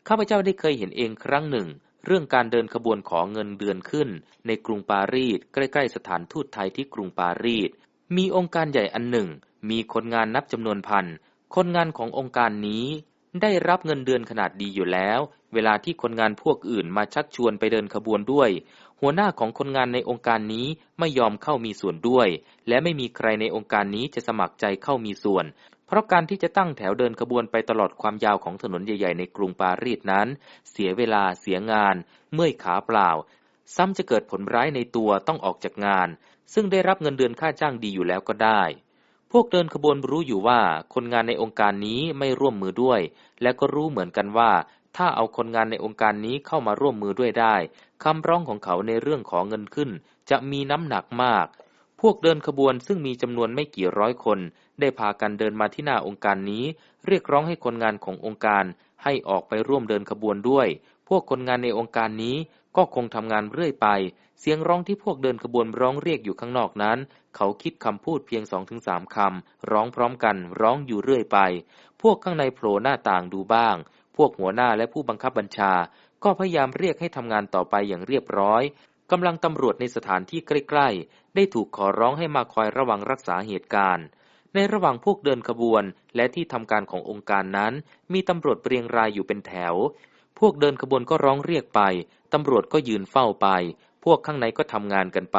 S1: ข้าพเจ้าได้เคยเห็นเองครั้งหนึ่ง เรื่องการเดินขบวนขอเงินเดือนขึ้น ในกรุงปารีสใกล้ ๆ สถานทูตไทยที่กรุงปารีสมีองค์การใหญ่อันหนึ่ง มีคนงานนับจำนวนพัน คนงานขององค์การนี้ได้รับเงินเดือนขนาดดีอยู่แล้ว เวลาที่คนงานพวกอื่นมาชักชวนไปเดินขบวนด้วย หัวหน้าของคนงานในองค์การนี้ไม่ยอมเข้ามีส่วนด้วย และไม่มีใครในองค์การนี้จะสมัครใจเข้ามีส่วน เพราะการที่จะตั้งแถวเดินขบวนไปตลอดความยาวของถนนใหญ่ ๆ ในกรุงปารีสนั้น เสียเวลาเสียงาน เมื่อยขาเปล่า ซ้ำจะเกิดผลร้ายในตัวต้องออกจากงาน ซึ่งได้รับเงินเดือนค่าจ้างดีอยู่แล้วก็ได้ พวกเดินขบวนรู้อยู่ว่าคนงานในองค์การนี้ไม่ร่วมมือด้วย และก็รู้เหมือนกันว่า ถ้าเอาคนงานในองค์การนี้เข้ามาร่วมมือด้วยได้คำร้องของเขาในเรื่องขอเงินขึ้น จะมีน้ำหนักมาก พวกเดินขบวนซึ่งมีจำนวนไม่กี่ร้อยคน ได้พากันเดินมาที่หน้าองค์การนี้ เรียกร้องให้คนงานขององค์การ ให้ออกไปร่วมเดินขบวนด้วย พวกคนงานในองค์การนี้ก็คงทำงานเรื่อยไป เสียงร้องที่พวกเดินขบวนร้องเรียกอยู่ข้างนอกนั้น เขาคิดคำพูดเพียงสองถึงสามคำ ร้องพร้อมกันร้องอยู่เรื่อยไป พวกข้างในโผล่หน้าต่างดูบ้าง พวกหัวหน้าและผู้บังคับบัญชา ก็พยายามเรียกให้ทำงานต่อไปอย่างเรียบร้อยกำลังตำรวจในสถานที่ใกล้ๆ ได้ถูกขอร้องให้มาคอยระวังรักษาเหตุการณ์ในระหว่างพวกเดินขบวนและที่ทำการขององค์การนั้น มีตำรวจเรียงรายอยู่เป็นแถว พวกเดินขบวนก็ร้องเรียกไป ตำรวจก็ยืนเฝ้าไป พวกข้างในก็ทำงานกันไป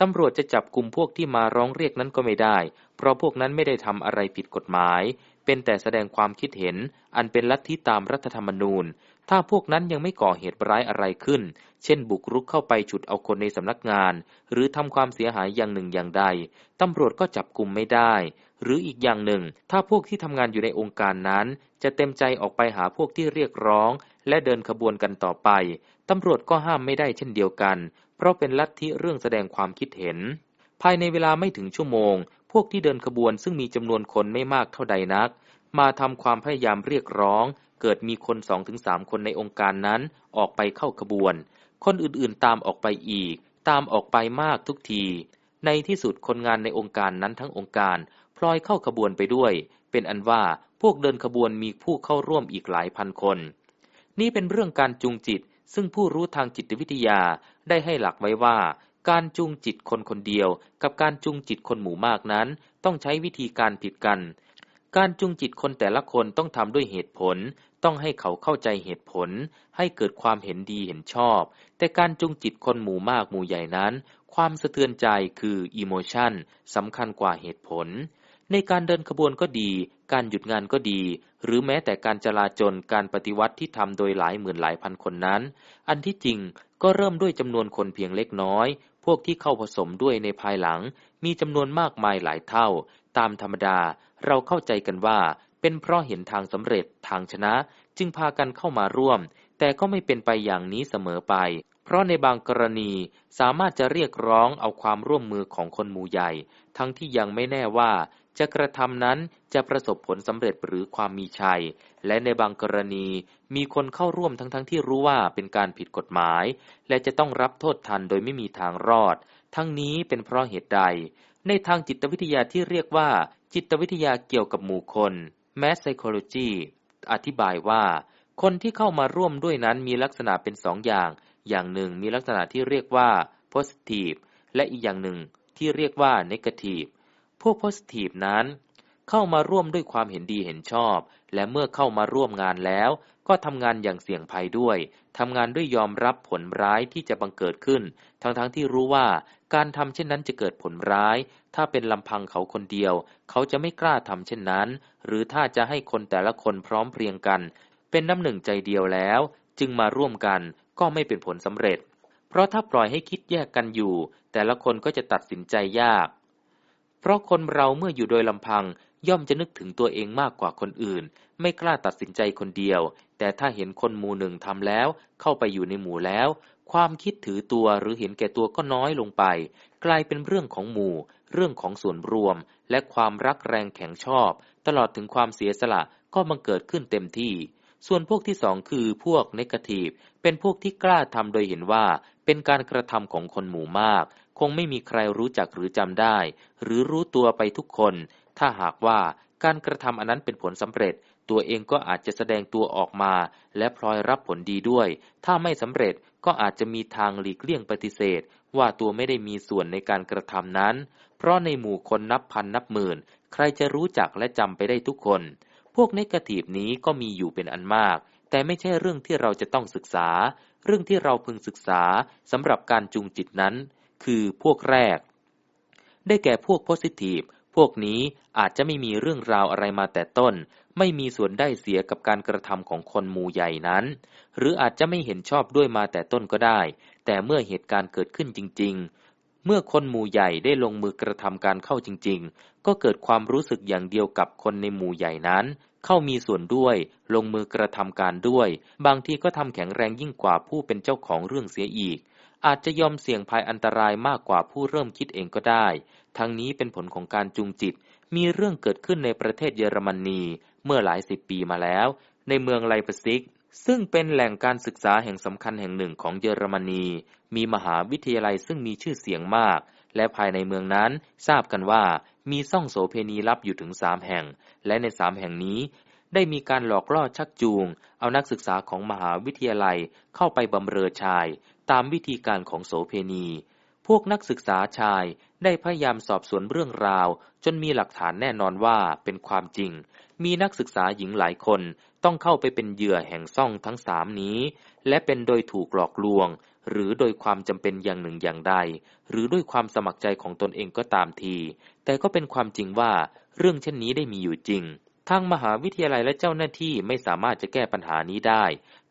S1: ตำรวจจะจับกลุ่มพวกที่มาร้องเรียกนั้นก็ไม่ได้ เพราะพวกนั้นไม่ได้ทำอะไรผิดกฎหมาย เป็นแต่แสดงความคิดเห็น อันเป็นลัทธิตามรัฐธรรมนูญ ถ้าพวกนั้นยังไม่ก่อเหตุร้ายอะไรขึ้น เช่น บุกรุกเข้าไปฉุดเอาคนในสำนักงาน หรือทำความเสียหายอย่างหนึ่งอย่างใด ตำรวจก็จับกลุ่มไม่ได้ หรืออีกอย่างหนึ่ง ถ้าพวกที่ทำงานอยู่ในองค์การนั้น จะเต็มใจออกไปหาพวกที่เรียกร้อง และเดินขบวนกันต่อไป ตำรวจก็ห้ามไม่ได้เช่นเดียวกัน เพราะเป็นลัทธิเรื่องแสดงความคิดเห็น ภายในเวลาไม่ถึงชั่วโมง พวกที่เดินขบวนซึ่งมีจำนวนคนไม่มากเท่าใดนัก มาทำความพยายามเรียกร้อง เกิดมีคนสองถึงสามคนในองค์การนั้นออกไปเข้าขบวน คนอื่นๆตามออกไปอีก ตามออกไปมากทุกที ในที่สุดคนงานในองค์การนั้นทั้งองค์การ พลอยเข้าขบวนไปด้วย เป็นอันว่าพวกเดินขบวนมีผู้เข้าร่วมอีกหลายพันคน นี่เป็นเรื่องการจูงจิต ซึ่งผู้รู้ทางจิตวิทยาได้ให้หลักไว้ว่า การจูงจิตคนคนเดียว กับการจูงจิตคนหมู่มากนั้น ต้องใช้วิธีการผิดกัน การจูงจิตคนแต่ละคนต้องทำด้วยเหตุผล ต้องให้เขาเข้าใจเหตุผล ให้เกิดความเห็นดีเห็นชอบ แต่การจูงจิตคนหมู่มากหมู่ใหญ่นั้น ความสะเทือนใจคืออิโมชันสำคัญกว่าเหตุผล ในการเดินขบวนก็ดี การหยุดงานก็ดี หรือแม้แต่การจลาจลการปฏิวัติที่ทำโดยหลายหมื่นหลายพันคนนั้น อันที่จริงก็เริ่มด้วยจำนวนคนเพียงเล็กน้อย พวกที่เข้าผสมด้วยในภายหลัง มีจำนวนมากมายหลายเท่า ตามธรรมดาเราเข้าใจกันว่า เป็นเพราะเห็นทางสำเร็จทางชนะ จึงพากันเข้ามาร่วม แต่ก็ไม่เป็นไปอย่างนี้เสมอไป เพราะในบางกรณีสามารถจะเรียกร้องเอาความร่วมมือของคนหมู่ใหญ่ ทั้งที่ยังไม่แน่ว่า จะกระทำนั้นจะประสบผลสำเร็จหรือความมีชัย และในบางกรณีมีคนเข้าร่วมทั้งๆทที่รู้ว่าเป็นการผิดกฎหมาย และจะต้องรับโทษทันโดยไม่มีทางรอด ทั้งนี้เป็นเพราะเหตุใด ในทางจิตวิทยาที่เรียกว่า จิตวิทยาเกี่ยวกับหมู่คน mass psychology อธิบายว่า คนที่เข้ามาร่วมด้วยนั้นมีลักษณะเป็นสองอย่าง อย่างหนึ่งมีลักษณะที่เรียกว่า positive และอีกอย่างหนึ่งที่เรียกว่า negative วกโพสิทีฟนั้น เข้ามาร่วมด้วยความเห็นดีเห็นชอบ และเมื่อเข้ามาร่วมงานแล้ว ก็ทำงานอย่างเสี่ยงภัยด้วยทำงานด้วยยอมรับผลร้ายที่จะบังเกิดขึ้น ทั้งๆทที่รู้ว่าการทำเช่นนั้นจะเกิดผลร้าย ถ้าเป็นลำพังเขาคนเดียว เขาจะไม่กล้าทำเช่นนั้น หรือถ้าจะให้คนแต่ละคนพร้อมเพรียงกัน เป็นน้ำหนึ่งใจเดียวแล้ว จึงมาร่วมกันก็ไม่เป็นผลสำเร็จ เพราะถ้าปล่อยให้คิดแยกกันอยู่ แต่ละคนก็จะตัดสินใจยาก ราะคนเราเมื่ออยู่โดยลำพัง ย่อมจะนึกถึงตัวเองมากกว่าคนอื่น ไม่กล้าตัดสินใจคนเดียว แต่ถ้าเห็นคนหมู่หนึ่งทำแล้ว เข้าไปอยู่ในหมู่แล้ว ความคิดถือตัวหรือเห็นแก่ตัวก็น้อยลงไป กลายเป็นเรื่องของหมู่ เรื่องของส่วนรวม และความรักแรงแข็งชอบ ตลอดถึงความเสียสละก็บังเกิดขึ้นเต็มที่ ส่วนพวกที่สองคือพวกเนกาทีฟเป็นพวกที่กล้าทำโดยเห็นว่าเป็นการกระทำของคนหมู่มาก คงไม่มีใครรู้จักหรือจำได้ หรือรู้ตัวไปทุกคน ถ้าหากว่าการกระทำอันนั้นเป็นผลสำเร็จ ตัวเองก็อาจจะแสดงตัวออกมา และพลอยรับผลดีด้วย ถ้าไม่สำเร็จก็อาจจะมีทางหลีกเลี่ยงปฏิเสธ ว่าตัวไม่ได้มีส่วนในการกระทำนั้น เพราะในหมู่คนนับพันนับหมื่น ใครจะรู้จักและจำไปได้ทุกคน พวกเนกาทีฟนี้ก็มีอยู่เป็นอันมาก แต่ไม่ใช่เรื่องที่เราจะต้องศึกษา เรื่องที่เราพึงศึกษาสำหรับการจูงจิตนั้น คือพวกแรก ได้แก่พวกโพสิทีฟพวกนี้อาจจะไม่มีเรื่องราวอะไรมาแต่ต้น ไม่มีส่วนได้เสียกับการกระทำของคนหมู่ใหญ่นั้น หรืออาจจะไม่เห็นชอบด้วยมาแต่ต้นก็ได้ แต่เมื่อเหตุการณ์เกิดขึ้นจริง ๆ เมื่อคนหมู่ใหญ่ได้ลงมือกระทำการเข้าจริง ๆ ก็เกิดความรู้สึกอย่างเดียวกับคนในหมู่ใหญ่นั้น เข้ามีส่วนด้วย ลงมือกระทำการด้วย บางทีก็ทำแข็งแรงยิ่งกว่าผู้เป็นเจ้าของเรื่องเสียอีก อาจจะยอมเสี่ยงภัยอันตรายมากกว่าผู้เริ่มคิดเองก็ได้ ทั้งนี้เป็นผลของการจูงจิต มีเรื่องเกิดขึ้นในประเทศเยอรมนีเมื่อหลายสิบปีมาแล้ว ในเมืองไลปซิก ซึ่งเป็นแหล่งการศึกษาแห่งสำคัญแห่งหนึ่งของเยอรมนี มีมหาวิทยาลัยซึ่งมีชื่อเสียงมาก และภายในเมืองนั้นทราบกันว่ามีซ่องโสเพณีลับอยู่ถึงสามแห่ง และในสามแห่งนี้ได้มีการหลอกล่อชักจูง เอานักศึกษาของมหาวิทยาลัยเข้าไปบำเรอชาย ตามวิธีการของโสเพณี พวกนักศึกษาชายได้พยายามสอบสวนเรื่องราว จนมีหลักฐานแน่นอนว่าเป็นความจริง มีนักศึกษาหญิงหลายคนต้องเข้าไปเป็นเหยื่อแห่งซ่องทั้งสามนี้ และเป็นโดยถูกหลอกลวง หรือโดยความจำเป็นอย่างหนึ่งอย่างใด หรือด้วยความสมัครใจของตนเองก็ตามที แต่ก็เป็นความจริงว่าเรื่องเช่นนี้ได้มีอยู่จริงทางมหาวิทยาลัยและเจ้าหน้าที่ไม่สามารถจะแก้ปัญหานี้ได้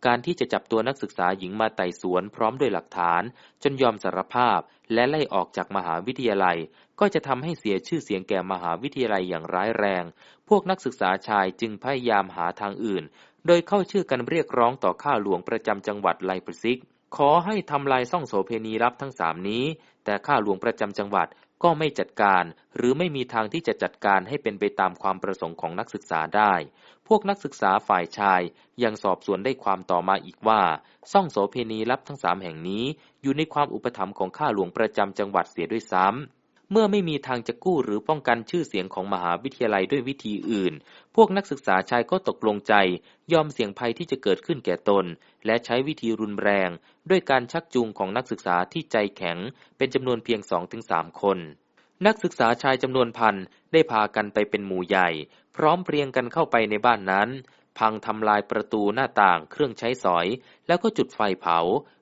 S1: การที่จะจับตัวนักศึกษาหญิงมาไต่สวนพร้อมด้วยหลักฐาน จนยอมสารภาพและไล่ออกจากมหาวิทยาลัย ก็จะทำให้เสียชื่อเสียงแก่มหาวิทยาลัยอย่างร้ายแรง พวกนักศึกษาชายจึงพยายามหาทางอื่น โดยเข้าชื่อกันเรียกร้องต่อข้าหลวงประจำจังหวัดไลปซิก ขอให้ทำลายซ่องโสเพณีรับทั้งสามนี้ แต่ข้าหลวงประจำจังหวัดก็ไม่จัดการ หรือไม่มีทางที่จะจัดการให้เป็นไปตามความประสงค์ของนักศึกษาได้ พวกนักศึกษาฝ่ายชายยังสอบสวนได้ความต่อมาอีกว่า ซ่องโสเพณีลับทั้งสามแห่งนี้ อยู่ในความอุปถัมภ์ของข้าหลวงประจำจังหวัดเสียด้วยซ้ำเมื่อไม่มีทางจะกู้หรือป้องกันชื่อเสียงของมหาวิทยาลัยด้วยวิธีอื่น พวกนักศึกษาชายก็ตกลงใจ ยอมเสี่ยงภัยที่จะเกิดขึ้นแก่ตน และใช้วิธีรุนแรง ด้วยการชักจูงของนักศึกษาที่ใจแข็ง เป็นจำนวนเพียงสองถึงสามคน นักศึกษาชายจำนวนพันได้พากันไปเป็นหมู่ใหญ่ พร้อมเพรียงกันเข้าไปในบ้านนั้น พังทำลายประตูหน้าต่างเครื่องใช้สอย แล้วก็จุดไฟเผา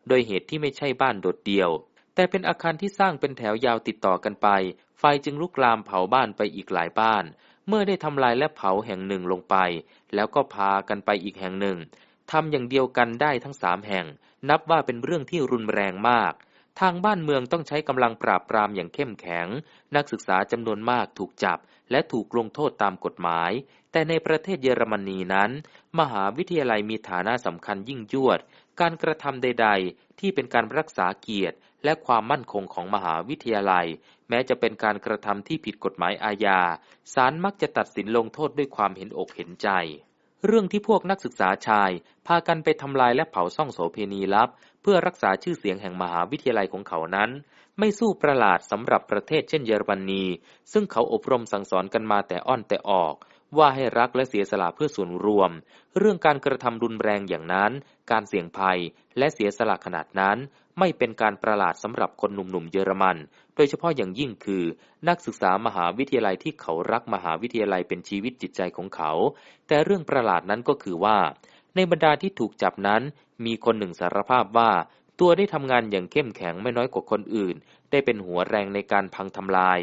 S1: โดยเหตุที่ไม่ใช่บ้านโดดเดี่ยว แต่เป็นอาคารที่สร้างเป็นแถวยาวติดต่อกันไป ไฟจึงลุกลามเผาบ้านไปอีกหลายบ้าน เมื่อได้ทำลายและเผาแห่งหนึ่งลงไป แล้วก็พากันไปอีกแห่งหนึ่งทำอย่างเดียวกันได้ทั้งสามแห่ง นับว่าเป็นเรื่องที่รุนแรงมาก ทางบ้านเมืองต้องใช้กำลังปราบปรามอย่างเข้มแข็ง นักศึกษาจำนวนมากถูกจับและถูกลงโทษตามกฎหมาย แต่ในประเทศเยอรมนีนั้น มหาวิทยาลัยมีฐานะสำคัญยิ่งยวด การกระทำใด ๆ ที่เป็นการรักษาเกียรติ และความมั่นคงของมหาวิทยาลัย แม้จะเป็นการกระทำที่ผิดกฎหมายอาญาศาลมักจะตัดสินลงโทษด้วยความเห็นอกเห็นใจเรื่องที่พวกนักศึกษาชาย พากันไปทำลายและเผาซ่องโสเพณีลับ เพื่อรักษาชื่อเสียงแห่งมหาวิทยาลัยของเขานั้น ไม่สู้ประหลาดสำหรับประเทศเช่นเยอรมนี ซึ่งเขาอบรมสั่งสอนกันมาแต่อ้อนแต่ออก ว่าให้รักและเสียสละเพื่อส่วนรวม เรื่องการกระทำรุนแรงอย่างนั้น การเสี่ยงภัยและเสียสละขนาดนั้น ไม่เป็นการประหลาดสำหรับคนหนุ่มๆเยอรมัน โดยเฉพาะอย่างยิ่งคือ นักศึกษามหาวิทยาลัยที่เขารักมหาวิทยาลัยเป็นชีวิตจิตใจของเขา แต่เรื่องประหลาดนั้นก็คือว่า ในบรรดาที่ถูกจับนั้น มีคนหนึ่งสารภาพว่า ตัวได้ทำงานอย่างเข้มแข็งไม่น้อยกว่าคนอื่น ได้เป็นหัวแรงในการพังทำลาย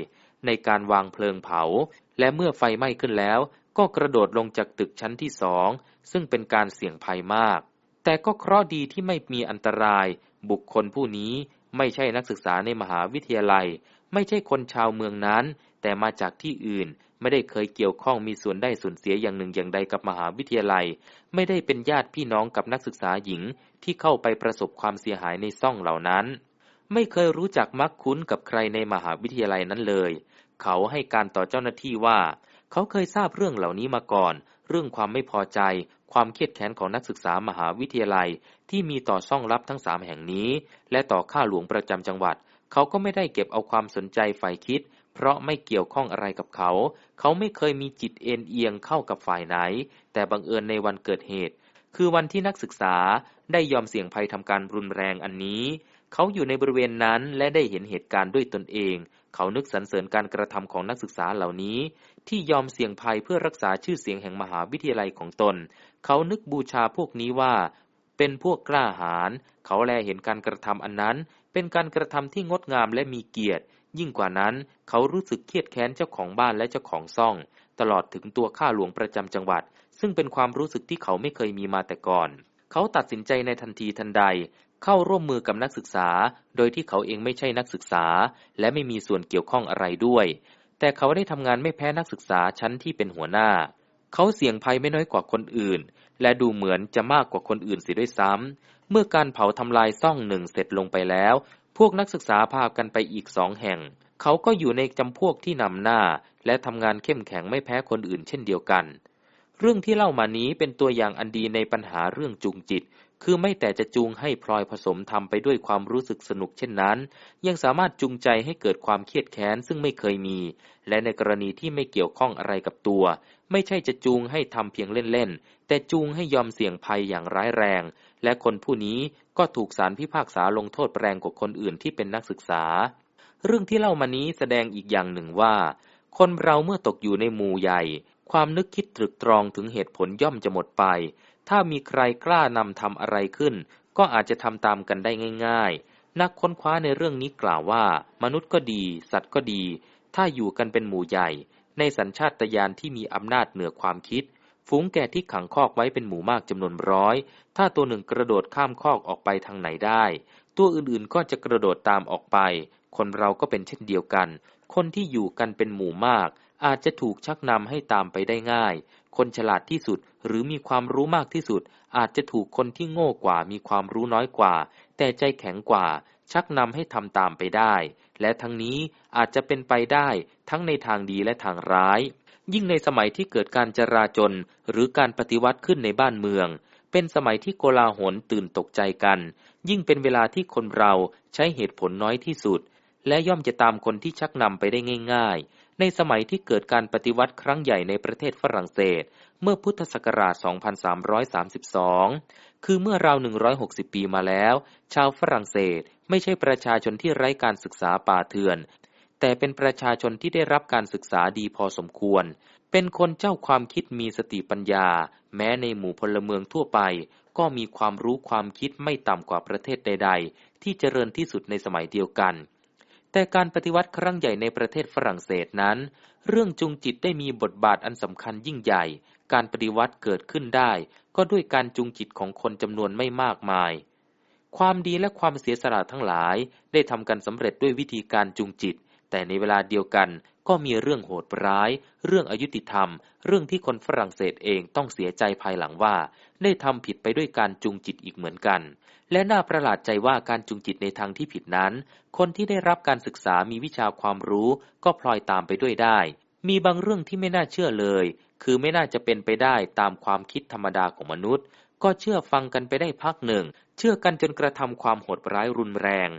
S1: ในการวางเพลิงเผา และเมื่อไฟไหม้ขึ้นแล้ว ก็กระโดดลงจากตึกชั้นที่สอง ซึ่งเป็นการเสี่ยงภัยมาก แต่ก็เคราะห์ดีที่ไม่มีอันตราย บุคคลผู้นี้ไม่ใช่นักศึกษาในมหาวิทยาลัย ไม่ใช่คนชาวเมืองนั้น แต่มาจากที่อื่นไม่ได้เคยเกี่ยวข้องมีส่วนได้ส่วนเสียอย่างหนึ่งอย่างใดกับมหาวิทยาลัย ไม่ได้เป็นญาติพี่น้องกับนักศึกษาหญิงที่เข้าไปประสบความเสียหายในซ่องเหล่านั้น ไม่เคยรู้จักมักคุ้นกับใครในมหาวิทยาลัยนั้นเลย เขาให้การต่อเจ้าหน้าที่ว่า เขาเคยทราบเรื่องเหล่านี้มาก่อน เรื่องความไม่พอใจ ความเครียดแค้นของนักศึกษามหาวิทยาลัย ที่มีต่อช่องลับทั้งสามแห่งนี้ และต่อข้าหลวงประจำจังหวัด เขาก็ไม่ได้เก็บเอาความสนใจฝ่ายคิด เพราะไม่เกี่ยวข้องอะไรกับเขา เขาไม่เคยมีจิตเอ็นเอียงเข้ากับฝ่ายไหน แต่บังเอิญในวันเกิดเหตุ คือวันที่นักศึกษาได้ยอมเสี่ยงภัยทำการรุนแรงอันนี้ เขาอยู่ในบริเวณนั้นและได้เห็นเหตุการณ์ด้วยตนเอง เขานึกสรรเสริญการกระทำของนักศึกษาเหล่านี้ ที่ยอมเสี่ยงภัยเพื่อรักษาชื่อเสียงแห่งมหาวิทยาลัยของตน เขานึกบูชาพวกนี้ว่า เป็นพวกกล้าหาญเขาแลเห็นการกระทำอันนั้น เป็นการกระทำที่งดงามและมีเกียรติ ยิ่งกว่านั้น เขารู้สึกเครียดแค้นเจ้าของบ้านและเจ้าของซ่อง ตลอดถึงตัวข้าหลวงประจำจังหวัด ซึ่งเป็นความรู้สึกที่เขาไม่เคยมีมาแต่ก่อน เขาตัดสินใจในทันทีทันใด เข้าร่วมมือกับนักศึกษา โดยที่เขาเองไม่ใช่นักศึกษา และไม่มีส่วนเกี่ยวข้องอะไรด้วย แต่เขาได้ทำงานไม่แพ้นักศึกษาชั้นที่เป็นหัวหน้า เขาเสี่ยงภัยไม่น้อยกว่าคนอื่น และดูเหมือนจะมากกว่าคนอื่นเสียด้วยซ้ำเมื่อการเผาทำลายซ่องหนึ่งเสร็จลงไปแล้ว พวกนักศึกษาพากันไปอีกสองแห่ง เขาก็อยู่ในจำพวกที่นำหน้า และทำงานเข้มแข็งไม่แพ้คนอื่นเช่นเดียวกัน เรื่องที่เล่ามานี้เป็นตัวอย่างอันดีในปัญหาเรื่องจูงจิต คือไม่แต่จะจูงให้พลอยผสมทำไปด้วยความรู้สึกสนุกเช่นนั้น ยังสามารถจูงใจให้เกิดความเครียดแค้นซึ่งไม่เคยมี และในกรณีที่ไม่เกี่ยวข้องอะไรกับตัว ไม่ใช่จะจูงให้ทำเพียงเล่นๆ แต่จูงให้ยอมเสี่ยงภัยอย่างร้ายแรง และคนผู้นี้ก็ถูกสารพิพากษาลงโทษแรงกว่าคนอื่นที่เป็นนักศึกษา เรื่องที่เล่ามานี้แสดงอีกอย่างหนึ่งว่า คนเราเมื่อตกอยู่ในหมู่ใหญ่ ความนึกคิดตรึกตรองถึงเหตุผลย่อมจะหมดไป ถ้ามีใครกล้านำทำอะไรขึ้น ก็อาจจะทำตามกันได้ง่าย ๆ นักค้นคว้าในเรื่องนี้กล่าวว่า มนุษย์ก็ดี สัตว์ก็ดี ถ้าอยู่กันเป็นหมู่ใหญ่ ในสัญชาตญาณที่มีอำนาจเหนือความคิด ฝูงแกะที่ขังคอกไว้เป็นหมู่มากจำนวนร้อย ถ้าตัวหนึ่งกระโดดข้ามคอกออกไปทางไหนได้ ตัวอื่นๆก็จะกระโดดตามออกไป คนเราก็เป็นเช่นเดียวกัน คนที่อยู่กันเป็นหมู่มาก อาจจะถูกชักนำให้ตามไปได้ง่าย คนฉลาดที่สุดหรือมีความรู้มากที่สุด อาจจะถูกคนที่โง่กว่ามีความรู้น้อยกว่า แต่ใจแข็งกว่า ชักนำให้ทำตามไปได้ และทั้งนี้อาจจะเป็นไปได้ทั้งในทางดีและทางร้าย ยิ่งในสมัยที่เกิดการจราจนหรือการปฏิวัติขึ้นในบ้านเมือง เป็นสมัยที่โกลาหลตื่นตกใจกัน ยิ่งเป็นเวลาที่คนเราใช้เหตุผลน้อยที่สุด และย่อมจะตามคนที่ชักนำไปได้ง่าย ๆ ในสมัยที่เกิดการปฏิวัติครั้งใหญ่ในประเทศฝรั่งเศส เมื่อพุทธศักราช 2332 คือเมื่อราว 160 ปีมาแล้ว ชาวฝรั่งเศสไม่ใช่ประชาชนที่ไร้การศึกษาป่าเถื่อน แต่เป็นประชาชนที่ได้รับการศึกษาดีพอสมควร เป็นคนเจ้าความคิดมีสติปัญญา แม้ในหมู่พลเมืองทั่วไป ก็มีความรู้ความคิดไม่ต่ำกว่าประเทศใด ๆ ที่เจริญที่สุดในสมัยเดียวกัน แต่การปฏิวัติครั้งใหญ่ในประเทศฝรั่งเศสนั้น เรื่องจูงจิตได้มีบทบาทอันสำคัญยิ่งใหญ่ การปฏิวัติเกิดขึ้นได้ ก็ด้วยการจูงจิตของคนจำนวนไม่มากมาย ความดีและความเสียสละทั้งหลาย ได้ทำกันสำเร็จด้วยวิธีการจูงจิต แต่ในเวลาเดียวกันก็มีเรื่องโหดร้าย เรื่องอายุติธรรม เรื่องที่คนฝรั่งเศสเองต้องเสียใจภายหลังว่า ได้ทำผิดไปด้วยการจูงจิตอีกเหมือนกัน และน่าประหลาดใจว่าการจูงจิตในทางที่ผิดนั้น คนที่ได้รับการศึกษามีวิชาความรู้ ก็พลอยตามไปด้วยได้ มีบางเรื่องที่ไม่น่าเชื่อเลย คือไม่น่าจะเป็นไปได้ตามความคิดธรรมดาของมนุษย์ ก็เชื่อฟังกันไปได้พักหนึ่ง เชื่อกันจนกระทำความโหดร้ายรุนแรง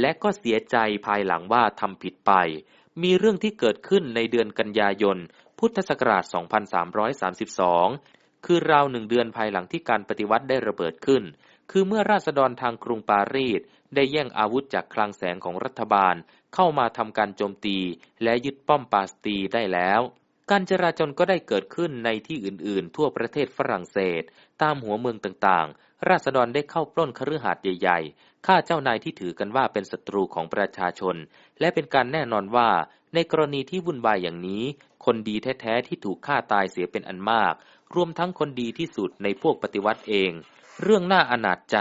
S1: และก็เสียใจภายหลังว่าทำผิดไป มีเรื่องที่เกิดขึ้นในเดือนกันยายน พุทธศักราช 2332 คือราวหนึ่งเดือนภายหลังที่การปฏิวัติได้ระเบิดขึ้น คือเมื่อราษฎรทางกรุงปารีสได้แย่งอาวุธจากคลังแสงของรัฐบาล เข้ามาทำการโจมตี และยึดป้อมปาสตีได้แล้ว การจราจนก็ได้เกิดขึ้นในที่อื่น ๆ ทั่วประเทศฝรั่งเศส ตามหัวเมืองต่างๆ ราษฎรได้เข้าปล้นคฤหาสน์ใหญ่ๆฆ่าเจ้านายที่ถือกันว่าเป็นศัตรูของประชาชน และเป็นการแน่นอนว่า ในกรณีที่วุ่นวายอย่างนี้ คนดีแท้ ๆ ที่ถูกฆ่าตายเสียเป็นอันมาก รวมทั้งคนดีที่สุดในพวกปฏิวัติเอง เรื่องน่าอนาจใจ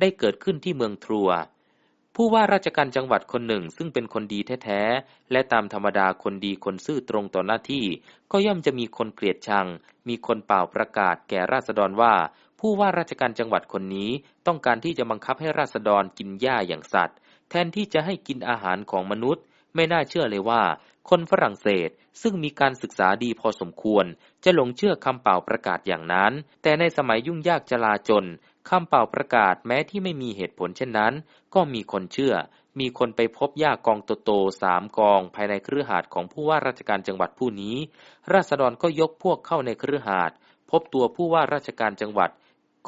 S1: ได้เกิดขึ้นที่เมืองทรัว ผู้ว่าราชการจังหวัดคนหนึ่งซึ่งเป็นคนดีแท้ๆ และตามธรรมดาคนดีคนซื่อตรงต่อหน้าที่ ก็ย่อมจะมีคนเกลียดชัง มีคนเป่าประกาศแก่ราษฎรว่า ผู้ว่าราชการจังหวัดคนนี้ต้องการที่จะบังคับให้ราษฎรกินหญ้าอย่างสัตว์ แทนที่จะให้กินอาหารของมนุษย์ ไม่น่าเชื่อเลยว่า คนฝรั่งเศสซึ่งมีการศึกษาดีพอสมควร จะหลงเชื่อคำเป่าประกาศอย่างนั้น แต่ในสมัยยุ่งยากจลาจล คำเป่าประกาศแม้ที่ไม่มีเหตุผลเช่นนั้น ก็มีคนเชื่อ มีคนไปพบหญ้ากองโตๆสามกองภายในเครือหาดของผู้ว่าราชการจังหวัดผู้นี้ ราษฎรก็ยกพวกเข้าในเครือหาดพบตัวผู้ว่าราชการจังหวัด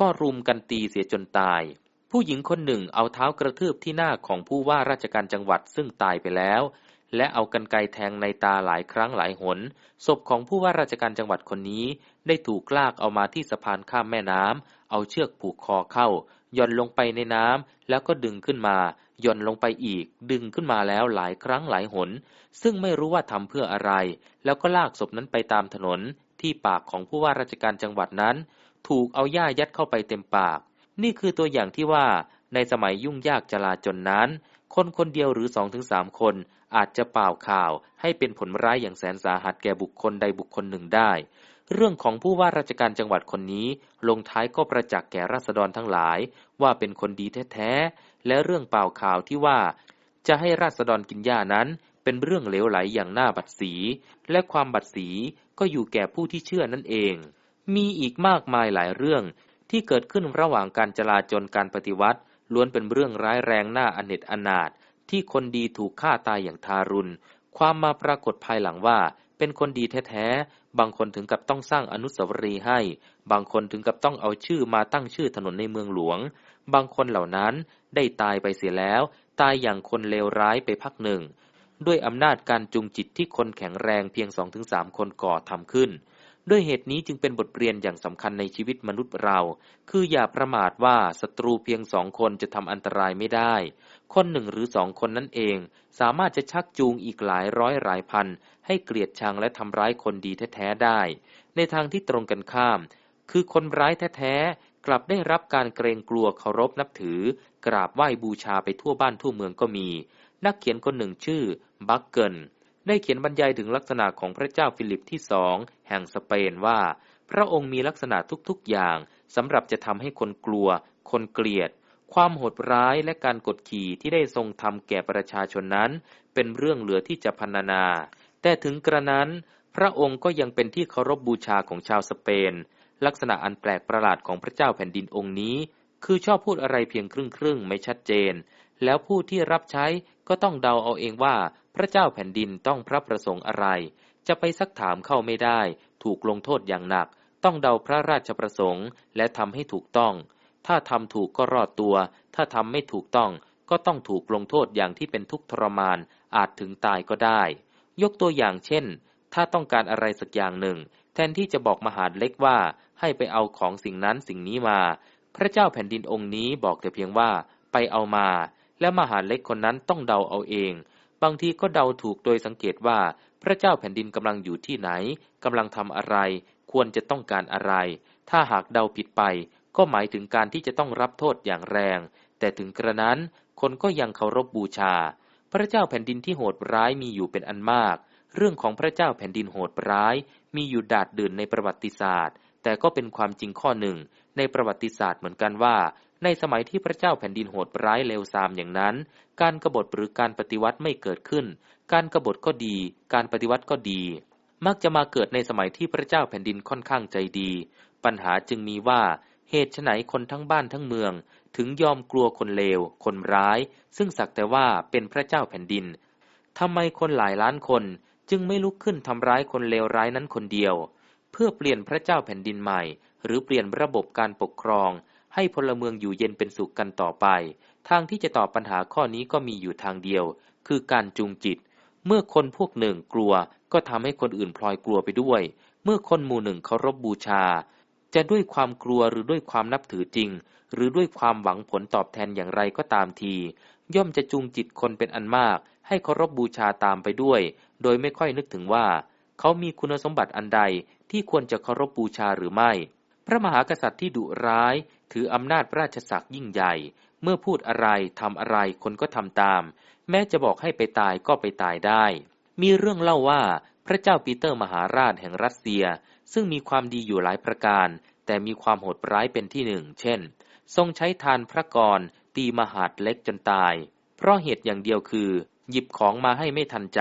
S1: ก็รุมกันตีเสียจนตาย ผู้หญิงคนหนึ่งเอาเท้ากระทืบที่หน้าของผู้ว่าราชการจังหวัดซึ่งตายไปแล้ว และเอากันไกแทงในตาหลายครั้งหลายหน ศพของผู้ว่าราชการจังหวัดคนนี้ ได้ถูกลากเอามาที่สะพานข้ามแม่น้ำ เอาเชือกผูกคอเข้าย่อนลงไปในน้ำแล้วก็ดึงขึ้นมาย่อนลงไปอีก ดึงขึ้นมาแล้วหลายครั้งหลายหน ซึ่งไม่รู้ว่าทำเพื่ออะไร แล้วก็ลากศพนั้นไปตามถนน ที่ปากของผู้ว่าราชการจังหวัดนั้น ถูกเอาหญ้ายัดเข้าไปเต็มปาก นี่คือตัวอย่างที่ว่า ในสมัยยุ่งยากจลาจนนั้น คนคนเดียวหรือสองถึงสามคนอาจจะเป่าข่าวให้เป็นผลร้ายอย่างแสนสาหัสแก่บุคคลใดบุคคลหนึ่งได้ เรื่องของผู้ว่าราชการจังหวัดคนนี้ ลงท้ายก็ประจักษ์แก่ราษฎรทั้งหลาย ว่าเป็นคนดีแท้ๆ และเรื่องเป่าข่าวที่ว่า จะให้ราษฎรกินหญ้านั้น เป็นเรื่องเลวไหลอย่างหน่าบัดสี และความบัดสีก็อยู่แก่ผู้ที่เชื่อนั่นเอง มีอีกมากมายหลายเรื่องที่เกิดขึ้นระหว่างการจลาจลการปฏิวัติ ล้วนเป็นเรื่องร้ายแรงหน้าอเนจอนาถที่คนดีถูกฆ่าตายอย่างทารุณ ความมาปรากฏภายหลังว่า เป็นคนดีแท้ๆ บางคนถึงกับต้องสร้างอนุสาวรีย์ให้ บางคนถึงกับต้องเอาชื่อมาตั้งชื่อถนนในเมืองหลวง บางคนเหล่านั้นได้ตายไปเสียแล้ว ตายอย่างคนเลวร้ายไปพักหนึ่ง ด้วยอำนาจการจูงจิตที่คนแข็งแรงเพียงสองถึงสามคนก่อทำขึ้น ด้วยเหตุนี้จึงเป็นบทเรียนอย่างสำคัญในชีวิตมนุษย์เรา คืออย่าประมาทว่าศัตรูเพียงสองคนจะทำอันตรายไม่ได้ คนหนึ่งหรือสองคนนั่นเอง สามารถจะชักจูงอีกหลายร้อยหลายพัน ให้เกลียดชังและทำร้ายคนดีแท้ๆได้ ในทางที่ตรงกันข้าม คือคนร้ายแท้ๆกลับได้รับการเกรงกลัวเคารพนับถือ กราบไหว้บูชาไปทั่วบ้านทั่วเมืองก็มี นักเขียนคนหนึ่งชื่อ บัคเกิลได้เขียนบรรยายถึงลักษณะของพระเจ้าฟิลิปที่สองแห่งสเปนว่า พระองค์มีลักษณะทุกๆอย่างสำหรับจะทำให้คนกลัว คนเกลียดคความโหดร้ายและการกดขี่ที่ได้ทรงทำแก่ประชาชนนั้น เป็นเรื่องเหลือที่จะพรรณนา แต่ถึงกระนั้น พระองค์ก็ยังเป็นที่เคารพบบูชาของชาวสเปน ลักษณะอันแปลกประหลาดของพระเจ้าแผ่นดินองค์นี้ คือชอบพูดอะไรเพียงครึ่งครึ่งไม่ชัดเจน แล้วผู้ที่รับใช้ก็ต้องเดาเอาเองว่าพระเจ้าแผ่นดินต้องพระประสงค์อะไร จะไปซักถามเข้าไม่ได้ ถูกลงโทษอย่างหนัก ต้องเดาพระราชประสงค์และทำให้ถูกต้อง ถ้าทำถูกก็รอดตัว ถ้าทำไม่ถูกต้องก็ต้องถูกลงโทษอย่างที่เป็นทุกข์ทรมานอาจถึงตายก็ได้ ยกตัวอย่างเช่น ถ้าต้องการอะไรสักอย่างหนึ่ง แทนที่จะบอกมหาดเล็กว่าให้ไปเอาของสิ่งนั้นสิ่งนี้มา พระเจ้าแผ่นดินองค์นี้บอกแต่เพียงว่าไปเอามา และมหาดเล็กคนนั้นต้องเดาเอาเอง บางทีก็เดาถูกโดยสังเกตว่า พระเจ้าแผ่นดินกำลังอยู่ที่ไหนกำลังทำอะไร ควรจะต้องการอะไร ถ้าหากเดาผิดไป ก็หมายถึงการที่จะต้องรับโทษอย่างแรง แต่ถึงกระนั้นคนก็ยังเคารพบบูชา พระเจ้าแผ่นดินที่โหดร้ายมีอยู่เป็นอันมาก เรื่องของพระเจ้าแผ่นดินโหดร้าย มีอยู่ดาดดื่นในประวัติศาสตร์ แต่ก็เป็นความจริงข้อหนึ่ง ในประวัติศาสตร์เหมือนกันว่า ในสมัยที่พระเจ้าแผ่นดินโหดร้ายเลวทรามอย่างนั้น การกรบฏหรือการปฏิวัติไม่เกิดขึ้น การกรบฏก็ดี การปฏิวัติก็ดี มักจะมาเกิดในสมัยที่พระเจ้าแผ่นดินค่อนข้างใจดี ปัญหาจึงมีว่าเหตุไฉนคนทั้งบ้านทั้งเมือง ถึงยอมกลัวคนเลว คนร้าย ซึ่งสักแต่ว่าเป็นพระเจ้าแผ่นดินทำไมคนหลายล้านคนจึงไม่ลุกขึ้นทำร้ายคนเลวร้ายนั้นคนเดียว เพื่อเปลี่ยนพระเจ้าแผ่นดินใหม่ หรือเปลี่ยนระบบการปกครอง ให้พลเมืองอยู่เย็นเป็นสุขกันต่อไป ทางที่จะตอบปัญหาข้อนี้ก็มีอยู่ทางเดียว คือการจูงจิต เมื่อคนพวกหนึ่งกลัว ก็ทำให้คนอื่นพลอยกลัวไปด้วย เมื่อคนหมู่หนึ่งเคารพบบูชา จะด้วยความกลัวหรือด้วยความนับถือจริง หรือด้วยความหวังผลตอบแทนอย่างไรก็ตามที ย่อมจะจูงจิตคนเป็นอันมาก ให้เคารพบบูชาตามไปด้วย โดยไม่ค่อยนึกถึงว่า เขามีคุณสมบัติอันใดที่ควรจะเคารพบบูชาหรือไม่ พระมหากษัตริย์ที่ดุร้าย ถืออำนาจราชศักดิ์ยิ่งใหญ่ เมื่อพูดอะไรทำอะไรคนก็ทำตาม แม้จะบอกให้ไปตายก็ไปตายได้ มีเรื่องเล่าว่าพระเจ้าปีเตอร์มหาราชแห่งรัสเซีย ซึ่งมีความดีอยู่หลายประการ แต่มีความโหดร้ายเป็นที่หนึ่ง เช่น ทรงใช้ทานพระกรตีมหาดเล็กจนตาย เพราะเหตุอย่างเดียวคือ หยิบของมาให้ไม่ทันใจ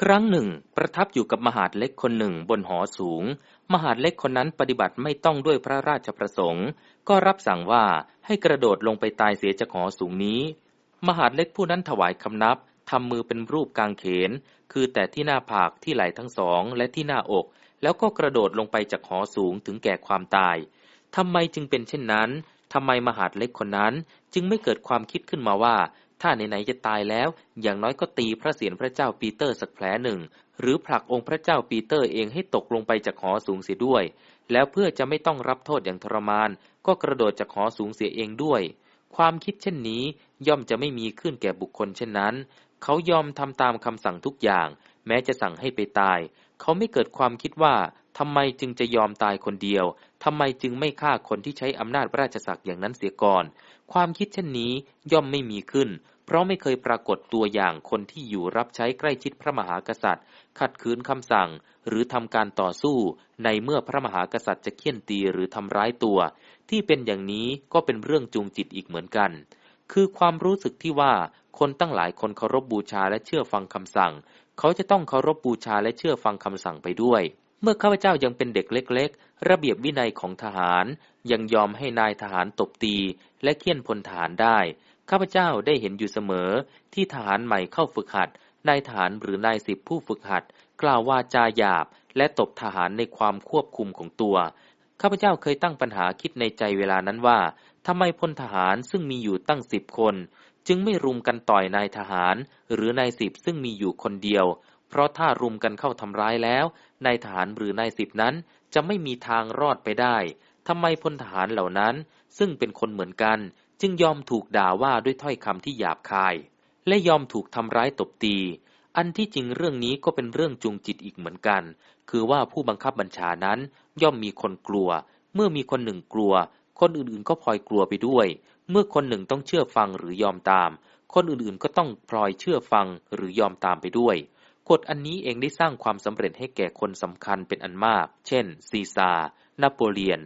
S1: ครั้งหนึ่ง ประทับอยู่กับมหาดเล็กคนหนึ่งบนหอสูง มหาดเล็กคนนั้นปฏิบัติไม่ต้องด้วยพระราชประสงค์ ก็รับสั่งว่าให้กระโดดลงไปตายเสียจากหอสูงนี้ มหาดเล็กผู้นั้นถวายคำนับทำมือเป็นรูปกางเขน คือแต่ที่หน้าผากที่ไหล่ทั้งสองและที่หน้าอก แล้วก็กระโดดลงไปจากหอสูงถึงแก่ความตายทำไมจึงเป็นเช่นนั้น ทำไมมหาดเล็กคนนั้น จึงไม่เกิดความคิดขึ้นมาว่า ถ้าไหนๆจะตายแล้ว อย่างน้อยก็ตีพระเศียรพระเจ้าปีเตอร์สักแผลหนึ่ง หรือผลักองค์พระเจ้าปีเตอร์เองให้ตกลงไปจากหอสูงเสียด้วย แล้วเพื่อจะไม่ต้องรับโทษอย่างทรมาน ก็กระโดดจากหอสูงเสียเองด้วย ความคิดเช่นนี้ย่อมจะไม่มีขึ้นแก่บุคคลเช่นนั้น เขายอมทำตามคำสั่งทุกอย่าง แม้จะสั่งให้ไปตาย เขาไม่เกิดความคิดว่าทำไมจึงจะยอมตายคนเดียว ทำไมจึงไม่ฆ่าคนที่ใช้อำนาจราชศักดิ์อย่างนั้นเสียก่อน ความคิดเช่นนี้ย่อมไม่มีขึ้น เพราะไม่เคยปรากฏตัวอย่างคนที่อยู่รับใช้ใกล้ชิดพระมหากษัตริย์ ขัดขืนคำสั่ง หรือทำการต่อสู้ในเมื่อพระมหากษัตริย์จะเคี่ยนตีหรือทำร้ายตัว ที่เป็นอย่างนี้ก็เป็นเรื่องจูงจิตอีกเหมือนกัน คือความรู้สึกที่ว่าคนตั้งหลายคนเคารพบบูชาและเชื่อฟังคำสั่ง เขาจะต้องเคารพบบูชาและเชื่อฟังคำสั่งไปด้วย เมื่อข้าพเจ้ายังเป็นเด็กเล็ก ๆ ระเบียบวินัยของทหาร ยังยอมให้นายทหารตบตี และเคี่ยนพลทหารได้ ข้าพเจ้าได้เห็นอยู่เสมอ ที่ทหารใหม่เข้าฝึกหัด นายทหารหรือนายสิบผู้ฝึกหัด กล่าวว่าจาหยาบ และตบทหารในความควบคุมของตัว ข้าพเจ้าเคยตั้งปัญหาคิดในใจเวลานั้นว่าทำไมพลทหารซึ่งมีอยู่ตั้งสิบคน จึงไม่รุมกันต่อยนายทหาร หรือนายสิบซึ่งมีอยู่คนเดียว เพราะถ้ารุมกันเข้าทำร้ายแล้วนายทหารหรือนายสิบนั้นจะไม่มีทางรอดไปได้ทำไมพลทหารเหล่านั้น ซึ่งเป็นคนเหมือนกัน จึงยอมถูกด่าว่าด้วยถ้อยคำที่หยาบคาย และยอมถูกทำร้ายตบตี อันที่จริงเรื่องนี้ก็เป็นเรื่องจูงจิตอีกเหมือนกัน คือว่าผู้บังคับบัญชานั้นย่อมมีคนกลัว เมื่อมีคนหนึ่งกลัว คนอื่นๆก็พลอยกลัวไปด้วย เมื่อคนหนึ่งต้องเชื่อฟังหรือยอมตาม คนอื่นๆก็ต้องพลอยเชื่อฟังหรือยอมตามไปด้วย กฎอันนี้เองได้สร้างความสำเร็จให้แก่คนสำคัญเป็นอันมาก เช่น ซีซานโปเลียน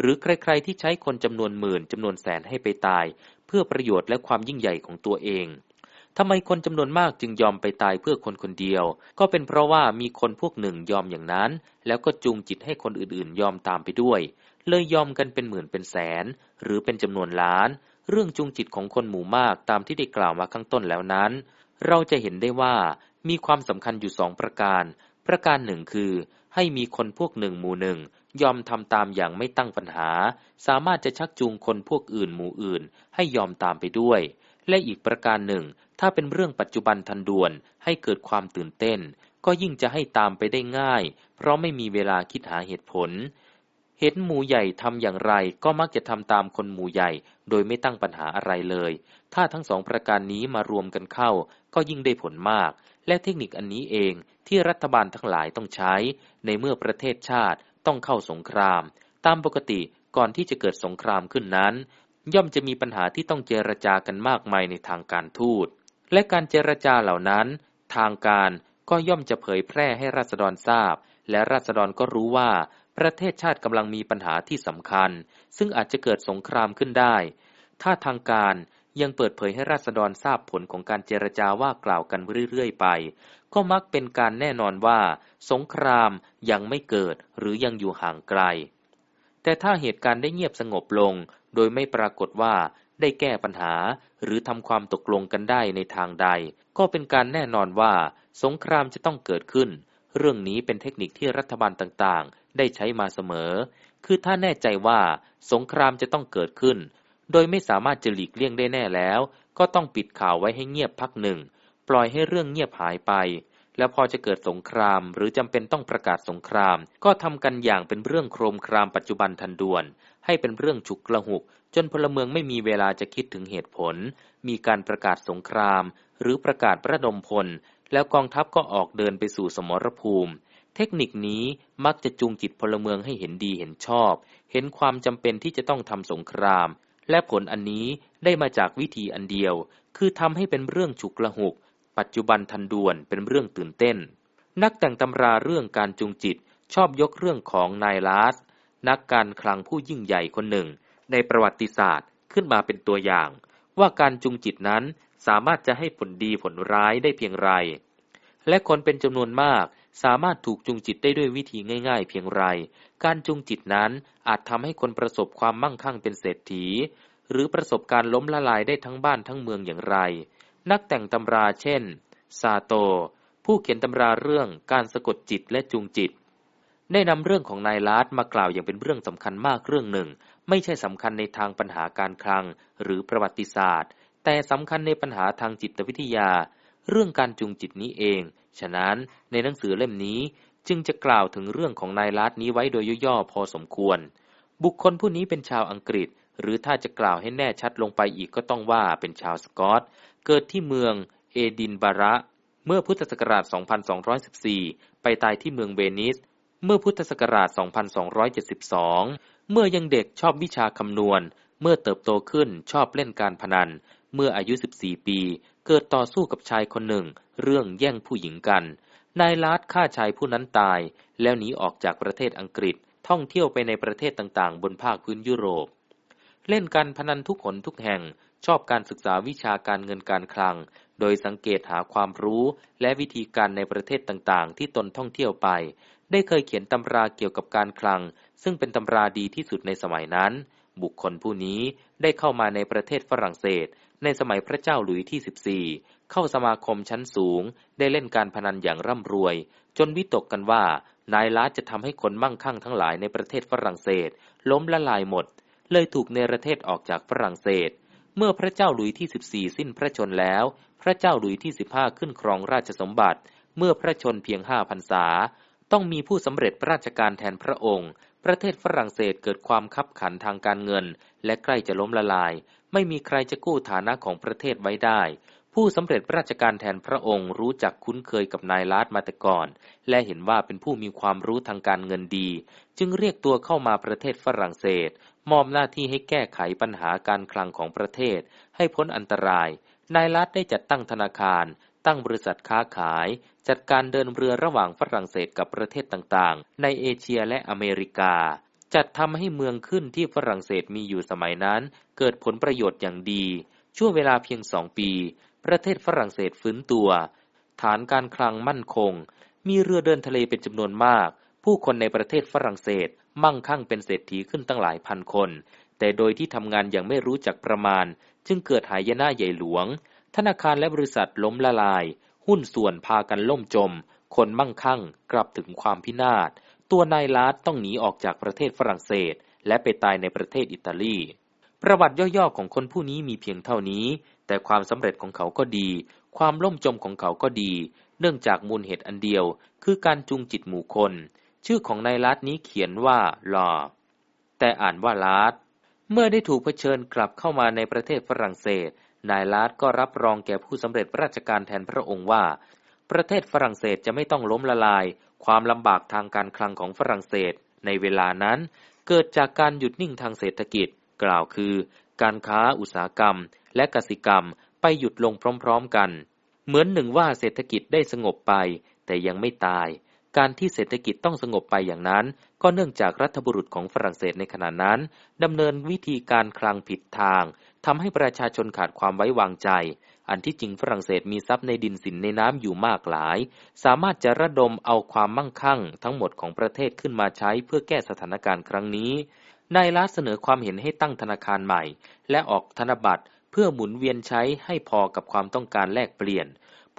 S1: หรือใครๆที่ใช้คนจำนวนหมื่นจำนวนแสนให้ไปตาย เพื่อประโยชน์และความยิ่งใหญ่ของตัวเองทำไมคนจำนวนมากจึงยอมไปตายเพื่อคนคนเดียว ก็เป็นเพราะว่ามีคนพวกหนึ่งยอมอย่างนั้น แล้วก็จูงจิตให้คนอื่นๆ ยอมตามไปด้วย เลยยอมกันเป็นหมื่นเป็นแสน หรือเป็นจำนวนล้าน เรื่องจูงจิตของคนหมู่มากตามที่ได้กล่าวมาข้างต้นแล้วนั้น เราจะเห็นได้ว่ามีความสำคัญอยู่สองประการ ประการหนึ่งคือ ให้มีคนพวกหนึ่งหมู่หนึ่งยอมทำตามอย่างไม่ตั้งปัญหา สามารถจะชักจูงคนพวกอื่นหมู่อื่น ให้ยอมตามไปด้วย และอีกประการหนึ่ง ถ้าเป็นเรื่องปัจจุบันทันด่วน ให้เกิดความตื่นเต้น ก็ยิ่งจะให้ตามไปได้ง่าย เพราะไม่มีเวลาคิดหาเหตุผล เห็นหมูใหญ่ทำอย่างไรก็มักจะทำตามคนหมูใหญ่ โดยไม่ตั้งปัญหาอะไรเลย ถ้าทั้งสองประการนี้มารวมกันเข้า ก็ยิ่งได้ผลมาก และเทคนิคอันนี้เองที่รัฐบาลทั้งหลายต้องใช้ ในเมื่อประเทศชาติต้องเข้าสงคราม ตามปกติก่อนที่จะเกิดสงครามขึ้นนั้น ย่อมจะมีปัญหาที่ต้องเจรจากันมากมายในทางการทูต และการเจรจาเหล่านั้น ทางการก็ย่อมจะเผยแพร่ให้ราษฎรทราบ และราษฎรก็รู้ว่า ประเทศชาติกำลังมีปัญหาที่สำคัญ ซึ่งอาจจะเกิดสงครามขึ้นได้ ถ้าทางการ ยังเปิดเผยให้ราษฎรทราบผลของการเจรจาว่ากล่าวกันเรื่อยๆไป ก็มักเป็นการแน่นอนว่า สงครามยังไม่เกิดหรือยังอยู่ห่างไกล แต่ถ้าเหตุการณ์ได้เงียบสงบลง โดยไม่ปรากฏว่าได้แก้ปัญหา หรือทำความตกลงกันได้ในทางใด ก็เป็นการแน่นอนว่า สงครามจะต้องเกิดขึ้น เรื่องนี้เป็นเทคนิคที่รัฐบาลต่างๆ ได้ใช้มาเสมอ คือถ้าแน่ใจว่า สงครามจะต้องเกิดขึ้น โดยไม่สามารถจะหลีกเลี่ยงได้แน่แล้ว ก็ต้องปิดข่าวไว้ให้เงียบพักหนึ่ง ปล่อยให้เรื่องเงียบหายไป แล้วพอจะเกิดสงคราม หรือจำเป็นต้องประกาศสงคราม ก็ทำกันอย่างเป็นเรื่องโครมครามปัจจุบันทันด่วน ให้เป็นเรื่องฉุกกระหุก จนพลเมืองไม่มีเวลาจะคิดถึงเหตุผล มีการประกาศสงคราม หรือประกาศประดมพล แล้วกองทัพก็ออกเดินไปสู่สมรภูมิเทคนิคนี้มักจะจูงจิตพลเมืองให้เห็นดีเห็นชอบ เห็นความจำเป็นที่จะต้องทำสงคราม และผลอันนี้ได้มาจากวิธีอันเดียว คือทำให้เป็นเรื่องฉุกละหุก ปัจจุบันทันด่วนเป็นเรื่องตื่นเต้น นักแต่งตำราเรื่องการจูงจิตชอบยกเรื่องของนายลาส นักการคลังผู้ยิ่งใหญ่คนหนึ่ง ในประวัติศาสตร์ขึ้นมาเป็นตัวอย่าง ว่าการจงจิตนั้นสามารถจะให้ผลดีผลร้ายได้เพียงไร และคนเป็นจำนวนมาก สามารถถูกจุงจิตได้ด้วยวิธีง่าย ๆ เพียงไร การจุงจิตนั้นอาจทำให้คนประสบความมั่งคั่งเป็นเศรษฐี หรือประสบการล้มละลายได้ทั้งบ้านทั้งเมืองอย่างไร นักแต่งตำราเช่น ซาโต ผู้เขียนตำราเรื่องการสะกดจิตและจุงจิต ได้นำเรื่องของนายลาดมากล่าวอย่างเป็นเรื่องสำคัญมากเรื่องหนึ่ง ไม่ใช่สำคัญในทางปัญหาการคลัง หรือประวัติศาสตร์ แต่สำคัญในปัญหาทางจิตวิทยา เรื่องการจูงจิตนี้เอง ฉะนั้นในหนังสือเล่มนี้จึงจะกล่าวถึงเรื่องของนายลัดนี้ไว้โดยย่อๆพอสมควร บุคคลผู้นี้เป็นชาวอังกฤษ หรือถ้าจะกล่าวให้แน่ชัดลงไปอีกก็ต้องว่าเป็นชาวสกอต เกิดที่เมืองเอดินบาระ เมื่อพุทธศักราช 2214 ไปตายที่เมืองเวนิส เมื่อพุทธศักราช 2272 เมื่อยังเด็กชอบวิชาคำนวณ เมื่อเติบโตขึ้นชอบเล่นการพนัน เมื่ออายุ 14 ปี เกิดต่อสู้กับชายคนหนึ่ง เรื่องแย่งผู้หญิงกัน นายลาดฆ่าชายผู้นั้นตาย แล้วหนีออกจากประเทศอังกฤษท่องเที่ยวไปในประเทศต่างๆ บนภาคพื้นยุโรป เล่นการพนันทุกหนทุกแห่ง ชอบการศึกษาวิชาการเงินการคลัง โดยสังเกตหาความรู้และวิธีการในประเทศต่างๆ ที่ตนท่องเที่ยวไป ได้เคยเขียนตำราเกี่ยวกับการคลัง ซึ่งเป็นตำราดีที่สุดในสมัยนั้น บุคคลผู้นี้ได้เข้ามาในประเทศฝรั่งเศส ในสมัยพระเจ้าหลุยที่ 14 เข้าสมาคมชั้นสูง ได้เล่นการพนันอย่างร่ำรวย จนวิตกกันว่านายล้าจะทำให้คนมั่งคั่งทั้งหลายในประเทศฝรั่งเศส ล้มละลายหมด เลยถูกเนรเทศออกจากฝรั่งเศส เมื่อพระเจ้าหลุยที่ 14 สิ้นพระชนแล้ว พระเจ้าหลุยที่ 15 ขึ้นครองราชสมบัติ เมื่อพระชนเพียงห้าพรรษา ต้องมีผู้สำเร็จราชการแทนพระองค์ ประเทศฝรั่งเศสเกิดความคับขันทางการเงิน และใกล้จะล้มละลาย ไม่มีใครจะกู้ฐานะของประเทศไว้ได้ ผู้สำเร็จราชการแทนพระองค์รู้จักคุ้นเคยกับนายลาดมาแต่ก่อน และเห็นว่าเป็นผู้มีความรู้ทางการเงินดี จึงเรียกตัวเข้ามาประเทศฝรั่งเศส มอบหน้าที่ให้แก้ไขปัญหาการคลังของประเทศ ให้พ้นอันตราย นายลัดได้จัดตั้งธนาคาร ตั้งบริษัทค้าขาย จัดการเดินเรือระหว่างฝรั่งเศสกับประเทศต่างๆ ในเอเชียและอเมริกา จัดทำให้เมืองขึ้นที่ฝรั่งเศสมีอยู่สมัยนั้น เกิดผลประโยชน์อย่างดี ช่วงเวลาเพียงสองปี ประเทศฝรั่งเศสฟื้นตัว ฐานการคลังมั่นคง มีเรือเดินทะเลเป็นจำนวนมาก ผู้คนในประเทศฝรั่งเศสมั่งคั่งเป็นเศรษฐีขึ้นตั้งหลายพันคน แต่โดยที่ทำงานอย่างไม่รู้จักประมาณ จึงเกิดหายนะใหญ่หลวง ธนาคารและบริษัทล้มละลาย หุ้นส่วนพากันล่มจม คนมั่งคั่งกลับถึงความพินาศ ตัวนายลาดต้องหนีออกจากประเทศฝรั่งเศส และไปตายในประเทศอิตาลี ประวัติย่อๆของคนผู้นี้มีเพียงเท่านี้ แต่ความสำเร็จของเขาก็ดี ความล่มจมของเขาก็ดี เนื่องจากมูลเหตุอันเดียว คือการจูงจิตหมู่คน ชื่อของนายลัดนี้เขียนว่าลอแต่อ่านว่าลาดเมื่อได้ถูกเผชิญกลับเข้ามาในประเทศฝรั่งเศส นายลาดก็รับรองแก่ผู้สำเร็จราชการแทนพระองค์ว่า ประเทศฝรั่งเศสจะไม่ต้องล้มละลาย ความลำบากทางการคลังของฝรั่งเศส ในเวลานั้น เกิดจากการหยุดนิ่งทางเศรษฐกิจ กล่าวคือ การค้าอุตสาหกรรม และกสิกรรมไปหยุดลงพร้อมๆกัน เหมือนหนึ่งว่าเศรษฐกิจได้สงบไป แต่ยังไม่ตาย การที่เศรษฐกิจต้องสงบไปอย่างนั้น ก็เนื่องจากรัฐบุรุษของฝรั่งเศสในขณะนั้นดำเนินวิธีการคลังผิดทางทำให้ประชาชนขาดความไว้วางใจ อันที่จริงฝรั่งเศสมีทรัพย์ในดินสินในน้ำอยู่มากหลาย สามารถจะระดมเอาความมั่งคั่ง ทั้งหมดของประเทศขึ้นมาใช้เพื่อแก้สถานการณ์ครั้งนี้ นายลัดเสนอความเห็นให้ตั้งธนาคารใหม่ และออกธนบัตรเพื่อหมุนเวียนใช้ให้พอกับความต้องการแลกเปลี่ยน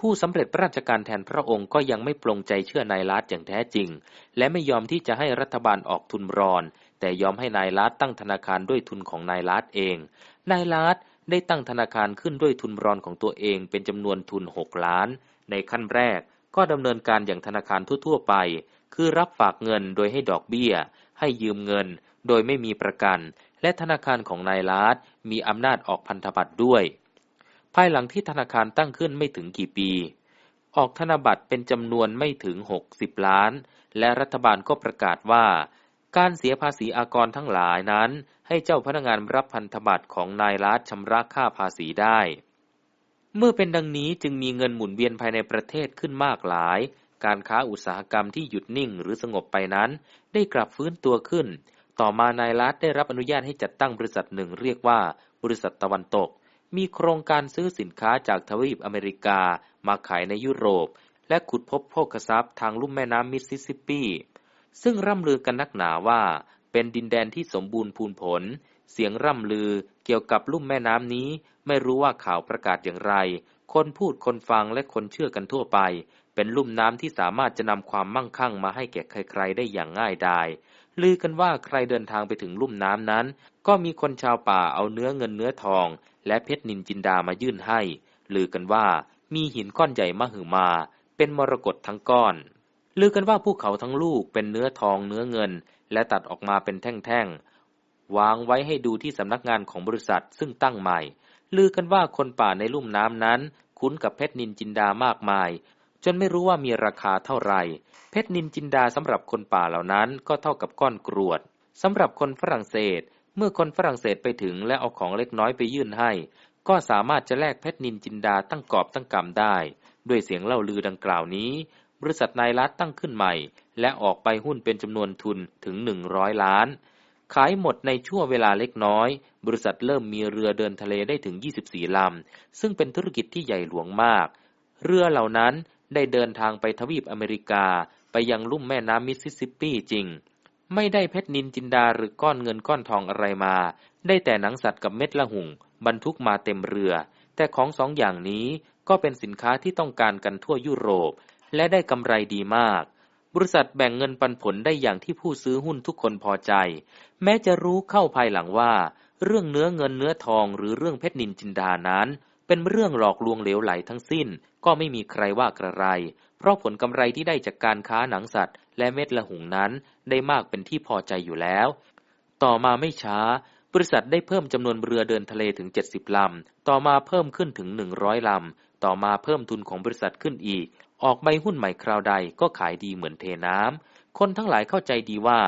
S1: ผู้สำเร็จราชการแทนพระองค์ก็ยังไม่ปลงใจเชื่อนายลัดอย่างแท้จริง และไม่ยอมที่จะให้รัฐบาลออกทุนรอน แต่ยอมให้นายลัดตั้งธนาคารด้วยทุนของนายลัดเอง นายลัด ได้ตั้งธนาคารขึ้นด้วยทุนรอนของตัวเองเป็นจำนวนทุนหกล้าน ในขั้นแรกก็ดำเนินการอย่างธนาคารทั่ว ๆ ไป คือรับฝากเงินโดยให้ดอกเบี้ย ให้ยืมเงิน โดยไม่มีประกัน และธนาคารของนายลัดมีอำนาจออกพันธบัตรด้วย ภายหลังที่ธนาคารตั้งขึ้นไม่ถึงกี่ปี ออกธนบัตรเป็นจำนวนไม่ถึง 60 ล้าน และรัฐบาลก็ประกาศว่า การเสียภาษีอากรทั้งหลายนั้น ให้เจ้าพนักงานรับพันธบัตรของนายรัฐชำระค่าภาษีได้ เมื่อเป็นดังนี้จึงมีเงินหมุนเวียนภายในประเทศขึ้นมากหลาย การค้าอุตสาหกรรมที่หยุดนิ่งหรือสงบไปนั้น ได้กลับฟื้นตัวขึ้น ต่อมานายรัฐได้รับอนุญาตให้จัดตั้งบริษัทหนึ่งเรียกว่า บริษัทตะวันตก มีโครงการซื้อสินค้าจากทวีปอเมริกา มาขายในยุโรป และขุดพบโภคทรัพย์ทางลุ่มแม่น้ำมิสซิสซิปปี ซึ่งร่ำลือกันนักหนาว่าเป็นดินแดนที่สมบูรณ์พูนผล เสียงร่ำลือเกี่ยวกับลุ่มแม่น้ำนี้ ไม่รู้ว่าข่าวประกาศอย่างไร คนพูดคนฟังและคนเชื่อกันทั่วไป เป็นลุ่มน้ำที่สามารถจะนำความมั่งคั่งมาให้แก่ใครๆได้อย่างง่ายดาย ลือกันว่าใครเดินทางไปถึงลุ่มน้ำนั้น ก็มีคนชาวป่าเอาเนื้อเงินเนื้อทอง และเพชรนินจินดามายื่นให้ ลือกันว่ามีหินก้อนใหญ่มหึมา เป็นมรกตทั้งก้อน ลือกันว่าภูเขาทั้งลูกเป็นเนื้อทองเนื้อเงิน และตัดออกมาเป็นแท่งๆ วางไว้ให้ดูที่สำนักงานของบริษัทซึ่งตั้งใหม่ ลือกันว่าคนป่าในลุ่มน้ำนั้น คุ้นกับเพชรนินจินดามากมาย จนไม่รู้ว่ามีราคาเท่าไหร่ เพชรนินจินดาสำหรับคนป่าเหล่านั้นก็เท่ากับก้อนกรวดสำหรับคนฝรั่งเศส เมื่อคนฝรั่งเศสไปถึงและเอาของเล็กน้อยไปยื่นให้ ก็สามารถจะแลกเพชรนินจินดาตั้งกอบตั้งกำได้ ด้วยเสียงเล่าลือดังกล่าวนี้ บริษัทนายรัฐตั้งขึ้นใหม่ และออกใบหุ้นเป็นจำนวนทุนถึงหนึ่งร้อยล้าน ขายหมดในช่วงเวลาเล็กน้อย บริษัทเริ่มมีเรือเดินทะเลได้ถึง 24 ลำ ซึ่งเป็นธุรกิจที่ใหญ่หลวงมาก เรือเหล่านั้นได้เดินทางไปทวีปอเมริกา ไปยังลุ่มแม่น้ำมิสซิสซิปปีจริง ไม่ได้เพชรนิลจินดาหรือก้อนเงินก้อนทองอะไรมา ได้แต่หนังสัตว์กับเม็ดละหุ่ง บรรทุกมาเต็มเรือ แต่ของสองอย่างนี้ก็เป็นสินค้าที่ต้องการกันทั่วยุโรป และได้กำไรดีมาก บริษัทแบ่งเงินปันผลได้อย่างที่ผู้ซื้อหุ้นทุกคนพอใจ แม้จะรู้เข้าภายหลังว่า เรื่องเนื้อเงินเนื้อทองหรือเรื่องเพชรนินจินดานั้น เป็นเรื่องหลอกลวงเหลวไหลทั้งสิ้น ก็ไม่มีใครว่ากระไร เพราะผลกำไรที่ได้จากการค้าหนังสัตว์ และเม็ดละหุงนั้นได้มากเป็นที่พอใจอยู่แล้ว ต่อมาไม่ช้าบริษัทได้เพิ่มจำนวนเรือเดินทะเลถึง 70 ลำ ต่อมาเพิ่มขึ้นถึง 100 ลำ ต่อมาเพิ่มทุนของบริษัทขึ้นอีก ออกใบหุ้นใหม่คราวใดก็ขายดีเหมือนเทน้ำ คนทั้งหลายเข้าใจดีว่า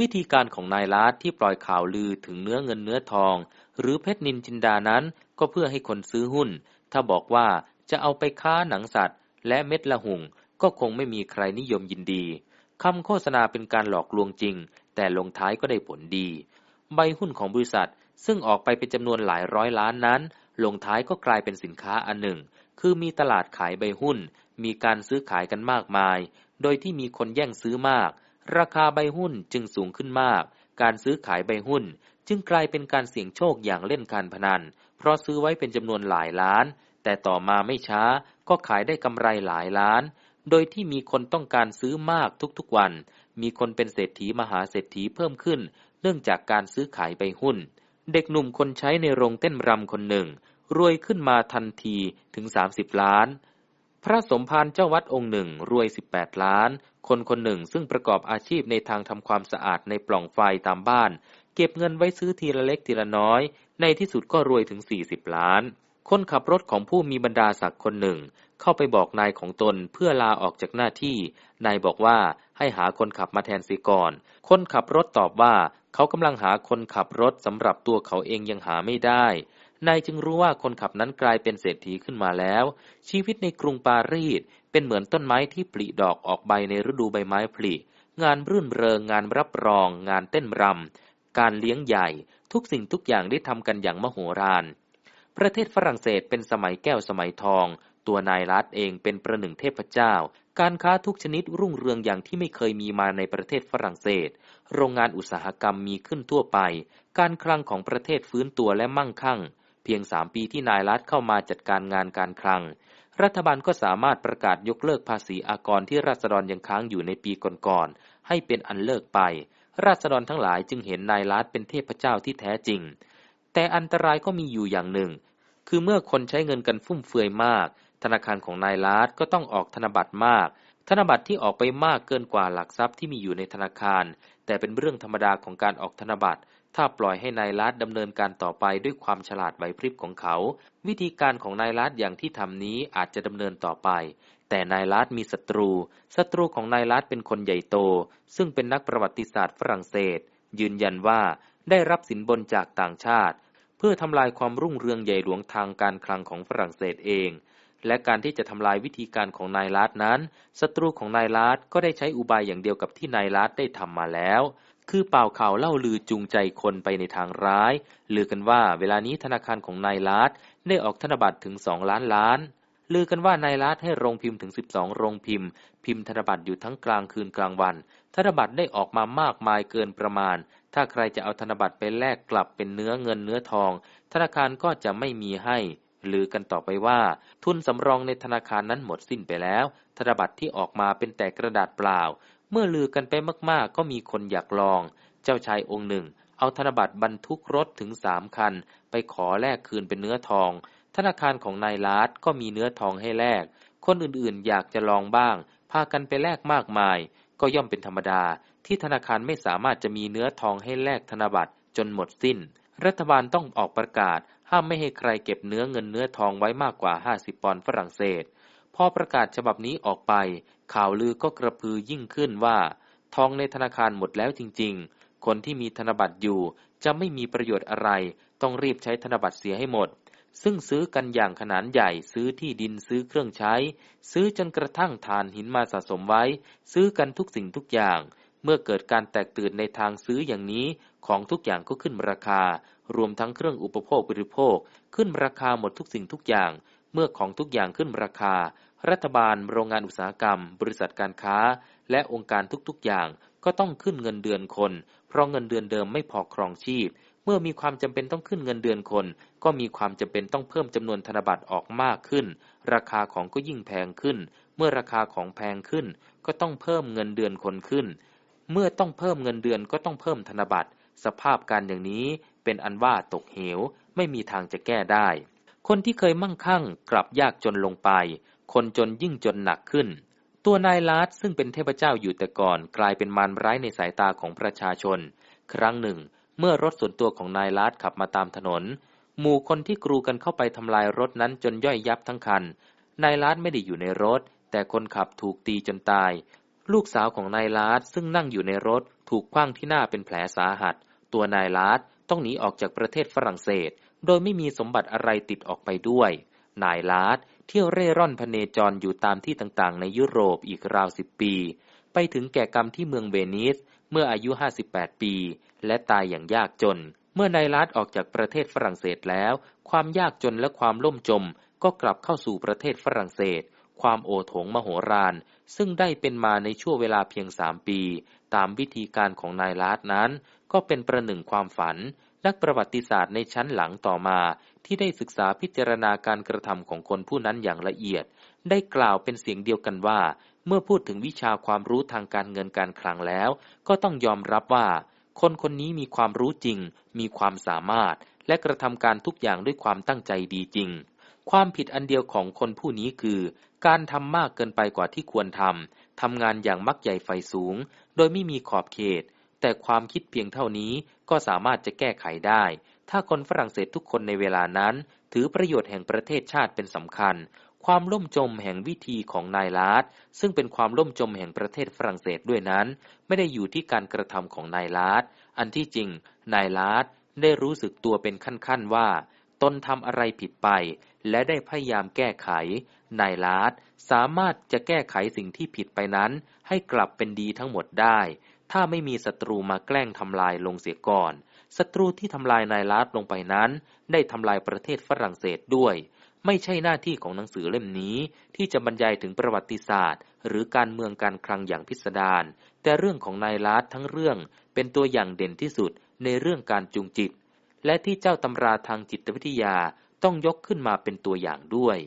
S1: วิธีการของนายลาดที่ปล่อยข่าวลือถึงเนื้อเงินเนื้อทอง หรือเพชรนินจินดานั้นก็เพื่อให้คนซื้อหุ้น ถ้าบอกว่าจะเอาไปค้าหนังสัตว์ และเม็ดละหุงก็คงไม่มีใครนิยมยินดีคำโฆษณาเป็นการหลอกลวงจริง แต่ลงท้ายก็ได้ผลดี ใบหุ้นของบริษัท ซึ่งออกไปเป็นจำนวนหลายร้อยล้านนั้น ลงท้ายก็กลายเป็นสินค้าอันหนึ่ง คือมีตลาดขายใบหุ้น มีการซื้อขายกันมากมาย โดยที่มีคนแย่งซื้อมาก ราคาใบหุ้นจึงสูงขึ้นมาก การซื้อขายใบหุ้น จึงกลายเป็นการเสี่ยงโชคอย่างเล่นการพนัน เพราะซื้อไว้เป็นจำนวนหลายล้าน แต่ต่อมาไม่ช้าก็ขายได้กำไรหลายล้าน โดยที่มีคนต้องการซื้อมากทุกๆวัน มีคนเป็นเศรษฐีมหาเศรษฐีเพิ่มขึ้น เนื่องจากการซื้อขายใบหุ้น เด็กหนุ่มคนใช้ในโรงเต้นรำคนหนึ่ง รวยขึ้นมาทันทีถึงสามสิบล้าน พระสมภารเจ้าวัดองค์หนึ่งรวยสิบแปดล้าน คนคนหนึ่งซึ่งประกอบอาชีพในทางทำความสะอาดในปล่องไฟตามบ้าน เก็บเงินไว้ซื้อทีละเล็กทีละน้อย ในที่สุดก็รวยถึงสี่สิบล้าน คนขับรถของผู้มีบรรดาศักดิ์คนหนึ่ง เข้าไปบอกนายของตนเพื่อลาออกจากหน้าที่ นายบอกว่าให้หาคนขับมาแทนสิก่อน คนขับรถตอบว่า เขากำลังหาคนขับรถสำหรับตัวเขาเองยังหาไม่ได้ นายจึงรู้ว่าคนขับนั้นกลายเป็นเศรษฐีขึ้นมาแล้ว ชีวิตในกรุงปารีสเป็นเหมือนต้นไม้ที่ปลิดอกออกใบในฤดูใบไม้ผลิ งานรื่นเริงงานรับรอง งานเต้นรำการเลี้ยงใหญ่ ทุกสิ่งทุกอย่างได้ทำกันอย่างมโหฬารประเทศฝรั่งเศสเป็นสมัยแก้วสมัยทอง ตัวนายรัฐเองเป็นประหนึ่งเทพเจ้า การค้าทุกชนิดรุ่งเรืองอย่างที่ไม่เคยมีมาในประเทศฝรั่งเศส โรงงานอุตสาหกรรมมีขึ้นทั่วไป การคลังของประเทศฟื้นตัวและมั่งคั่ง เพียงสามปีที่นายรัฐเข้ามาจัดการงานการคลัง รัฐบาลก็สามารถประกาศยกเลิกภาษีอากรที่ราษฎรยังค้างอยู่ในปีก่อนๆให้เป็นอันเลิกไป ราษฎรทั้งหลายจึงเห็นนายรัฐเป็นเทพเจ้าที่แท้จริง แต่อันตรายก็มีอยู่อย่างหนึ่ง คือเมื่อคนใช้เงินกันฟุ่มเฟือยมาก ธนาคารของนายรัฐก็ต้องออกธนบัตรมาก ธนบัตรที่ออกไปมากเกินกว่าหลักทรัพย์ที่มีอยู่ในธนาคาร แต่เป็นเรื่องธรรมดาของการออกธนบัตร ถ้าปล่อยให้นายรัฐดำเนินการต่อไปด้วยความฉลาดไหวพริบของเขา วิธีการของนายรัฐอย่างที่ทำนี้อาจจะดำเนินต่อไป แต่นายรัฐมีศัตรู ศัตรูของนายรัฐเป็นคนใหญ่โต ซึ่งเป็นนักประวัติศาสตร์ฝรั่งเศส ยืนยันว่าได้รับสินบนจากต่างชาติ เพื่อทำลายความรุ่งเรืองใหญ่หลวงทางการคลังของฝรั่งเศสเอง และการที่จะทำลายวิธีการของนายลาดนั้น ศัตรูของนายลาดก็ได้ใช้อุบายอย่างเดียวกับที่นายลาดได้ทำมาแล้ว คือเป่าข่าวเล่าลือจูงใจคนไปในทางร้าย ลือกันว่าเวลานี้ธนาคารของนายลาดได้ออกธนบัตรถึงสองล้านล้าน ลือกันว่านายลาดให้โรงพิมพ์ถึงสิบสองโรงพิมพ์ พิมพ์ธนบัตรอยู่ทั้งกลางคืนกลางวัน ธนบัตรได้ออกมามากมายเกินประมาณ ถ้าใครจะเอาธนบัตรไปแลกกลับเป็นเนื้อเงินเนื้อทอง ธนาคารก็จะไม่มีให้ลือกันต่อไปว่า ทุนสำรองในธนาคารนั้นหมดสิ้นไปแล้ว ธนบัตรที่ออกมาเป็นแต่กระดาษเปล่า เมื่อลือกันไปมากๆ ก็มีคนอยากลอง เจ้าชายองค์หนึ่ง เอาธนบัตรบรรทุกรถถึงสามคัน ไปขอแลกคืนเป็นเนื้อทอง ธนาคารของนายลาดก็มีเนื้อทองให้แลก คนอื่นๆ อยากจะลองบ้าง พากันไปแลกมากมาย ก็ย่อมเป็นธรรมดา ที่ธนาคารไม่สามารถจะมีเนื้อทองให้แลกธนบัตรจนหมดสิ้น รัฐบาลต้องออกประกาศ ห้ามไม่ให้ใครเก็บเนื้อเงินเนื้อทองไว้มากกว่า 50 ปอนด์ฝรั่งเศสพอประกาศฉบับนี้ออกไป ข่าวลือก็กระพือยิ่งขึ้นว่า ทองในธนาคารหมดแล้วจริง ๆ คนที่มีธนบัตรอยู่จะไม่มีประโยชน์อะไร ต้องรีบใช้ธนบัตรเสียให้หมด ซึ่งซื้อกันอย่างขนาดใหญ่ ซื้อที่ดินซื้อเครื่องใช้ ซื้อจนกระทั่งทานหินมาสะสมไว้ ซื้อกันทุกสิ่งทุกอย่าง เมื่อเกิดการแตกตื่นในทางซื้ออย่างนี้ของทุกอย่างก็ขึ้นราคา รวมทั้งเครื่องอุปโภคบริโภค ขึ้นราคาหมดทุกสิ่งทุกอย่าง เมื่อของทุกอย่างขึ้นราคา รัฐบาล โรงงานอุตสาหกรรม บริษัทการค้า และองค์การทุกๆ อย่างก็ต้องขึ้นเงินเดือนคน เพราะเงินเดือนเดิมไม่พอครองชีพ เมื่อมีความจำเป็นต้องขึ้นเงินเดือนคน ก็มีความจำเป็นต้องเพิ่มจำนวนธนบัตรออกมากขึ้น ราคาของก็ยิ่งแพงขึ้น เมื่อราคาของแพงขึ้น ก็ต้องเพิ่มเงินเดือนคนขึ้น เมื่อต้องเพิ่มเงินเดือนก็ต้องเพิ่มธนบัตร สภาพการอย่างนี้เป็นอันว่าตกเหว ไม่มีทางจะแก้ได้ คนที่เคยมั่งคั่งกลับยากจนลงไป คนจนยิ่งจนหนักขึ้น ตัวนายลาดซึ่งเป็นเทพเจ้าอยู่แต่ก่อนกลายเป็นมารร้ายในสายตาของประชาชน ครั้งหนึ่ง เมื่อรถส่วนตัวของนายลาดขับมาตามถนน หมู่คนที่กรูกันเข้าไปทำลายรถนั้นจนย่อยยับทั้งคัน นายลาดไม่ได้อยู่ในรถ แต่คนขับถูกตีจนตาย ลูกสาวของนายลาดซึ่งนั่งอยู่ในรถถูกคว้างที่หน้าเป็นแผลสาหัส ตัวนายลาดต้องหนีออกจากประเทศฝรั่งเศส โดยไม่มีสมบัติอะไรติดออกไปด้วย นายลาด เที่ยวเร่ร่อนพเนจรอยู่ตามที่ต่างๆ ในยุโรปอีกราวสิบปี ไปถึงแก่กรรมที่เมืองเวนิสเมื่ออายุ 58 ปี และตายอย่างยากจน เมื่อนายรัฐออกจากประเทศฝรั่งเศสแล้ว ความยากจนและความล่มจม ก็กลับเข้าสู่ประเทศฝรั่งเศส ความโอถงมโหฬารซึ่งได้เป็นมาในช่วงเวลาเพียงสามปี ตามวิธีการของนายรัฐนั้น ก็เป็นประหนึ่งความฝัน นักประวัติศาสตร์ในชั้นหลังต่อมา ที่ได้ศึกษาพิจารณาการกระทำของคนผู้นั้นอย่างละเอียด ได้กล่าวเป็นเสียงเดียวกันว่า เมื่อพูดถึงวิชาความรู้ทางการเงินการคลังแล้ว ก็ต้องยอมรับว่า คนคนนี้มีความรู้จริง มีความสามารถ และกระทำการทุกอย่างด้วยความตั้งใจดีจริง ความผิดอันเดียวของคนผู้นี้คือ การทำมากเกินไปกว่าที่ควรทำทำงานอย่างมักใหญ่ไฟสูง โดยไม่มีขอบเขต แต่ความคิดเพียงเท่านี้ก็สามารถจะแก้ไขได้ ถ้าคนฝรั่งเศสทุกคนในเวลานั้น ถือประโยชน์แห่งประเทศชาติเป็นสำคัญ ความล่มจมแห่งวิธีของนายลาดซึ่งเป็นความล่มจมแห่งประเทศฝรั่งเศสด้วยนั้น ไม่ได้อยู่ที่การกระทำของนายลาดอันที่จริง นายลาดได้รู้สึกตัวเป็นขั้นๆว่า ตนทำอะไรผิดไป และได้พยายามแก้ไข นายลาดสามารถจะแก้ไขสิ่งที่ผิดไปนั้น ให้กลับเป็นดีทั้งหมดได้ ถ้าไม่มีศัตรูมาแกล้งทำลายลงเสียก่อน ศัตรูที่ทำลายนายลาร์ดลงไปนั้น ได้ทำลายประเทศฝรั่งเศสด้วย ไม่ใช่หน้าที่ของหนังสือเล่มนี้ ที่จะบรรยายถึงประวัติศาสตร์ หรือการเมืองการคลังอย่างพิสดารแต่เรื่องของนายลาร์ดทั้งเรื่องเป็นตัวอย่างเด่นที่สุดในเรื่องการจูงจิต และที่เจ้าตำราทางจิตวิทยาต้องยกขึ้นมาเป็นตัวอย่างด้วย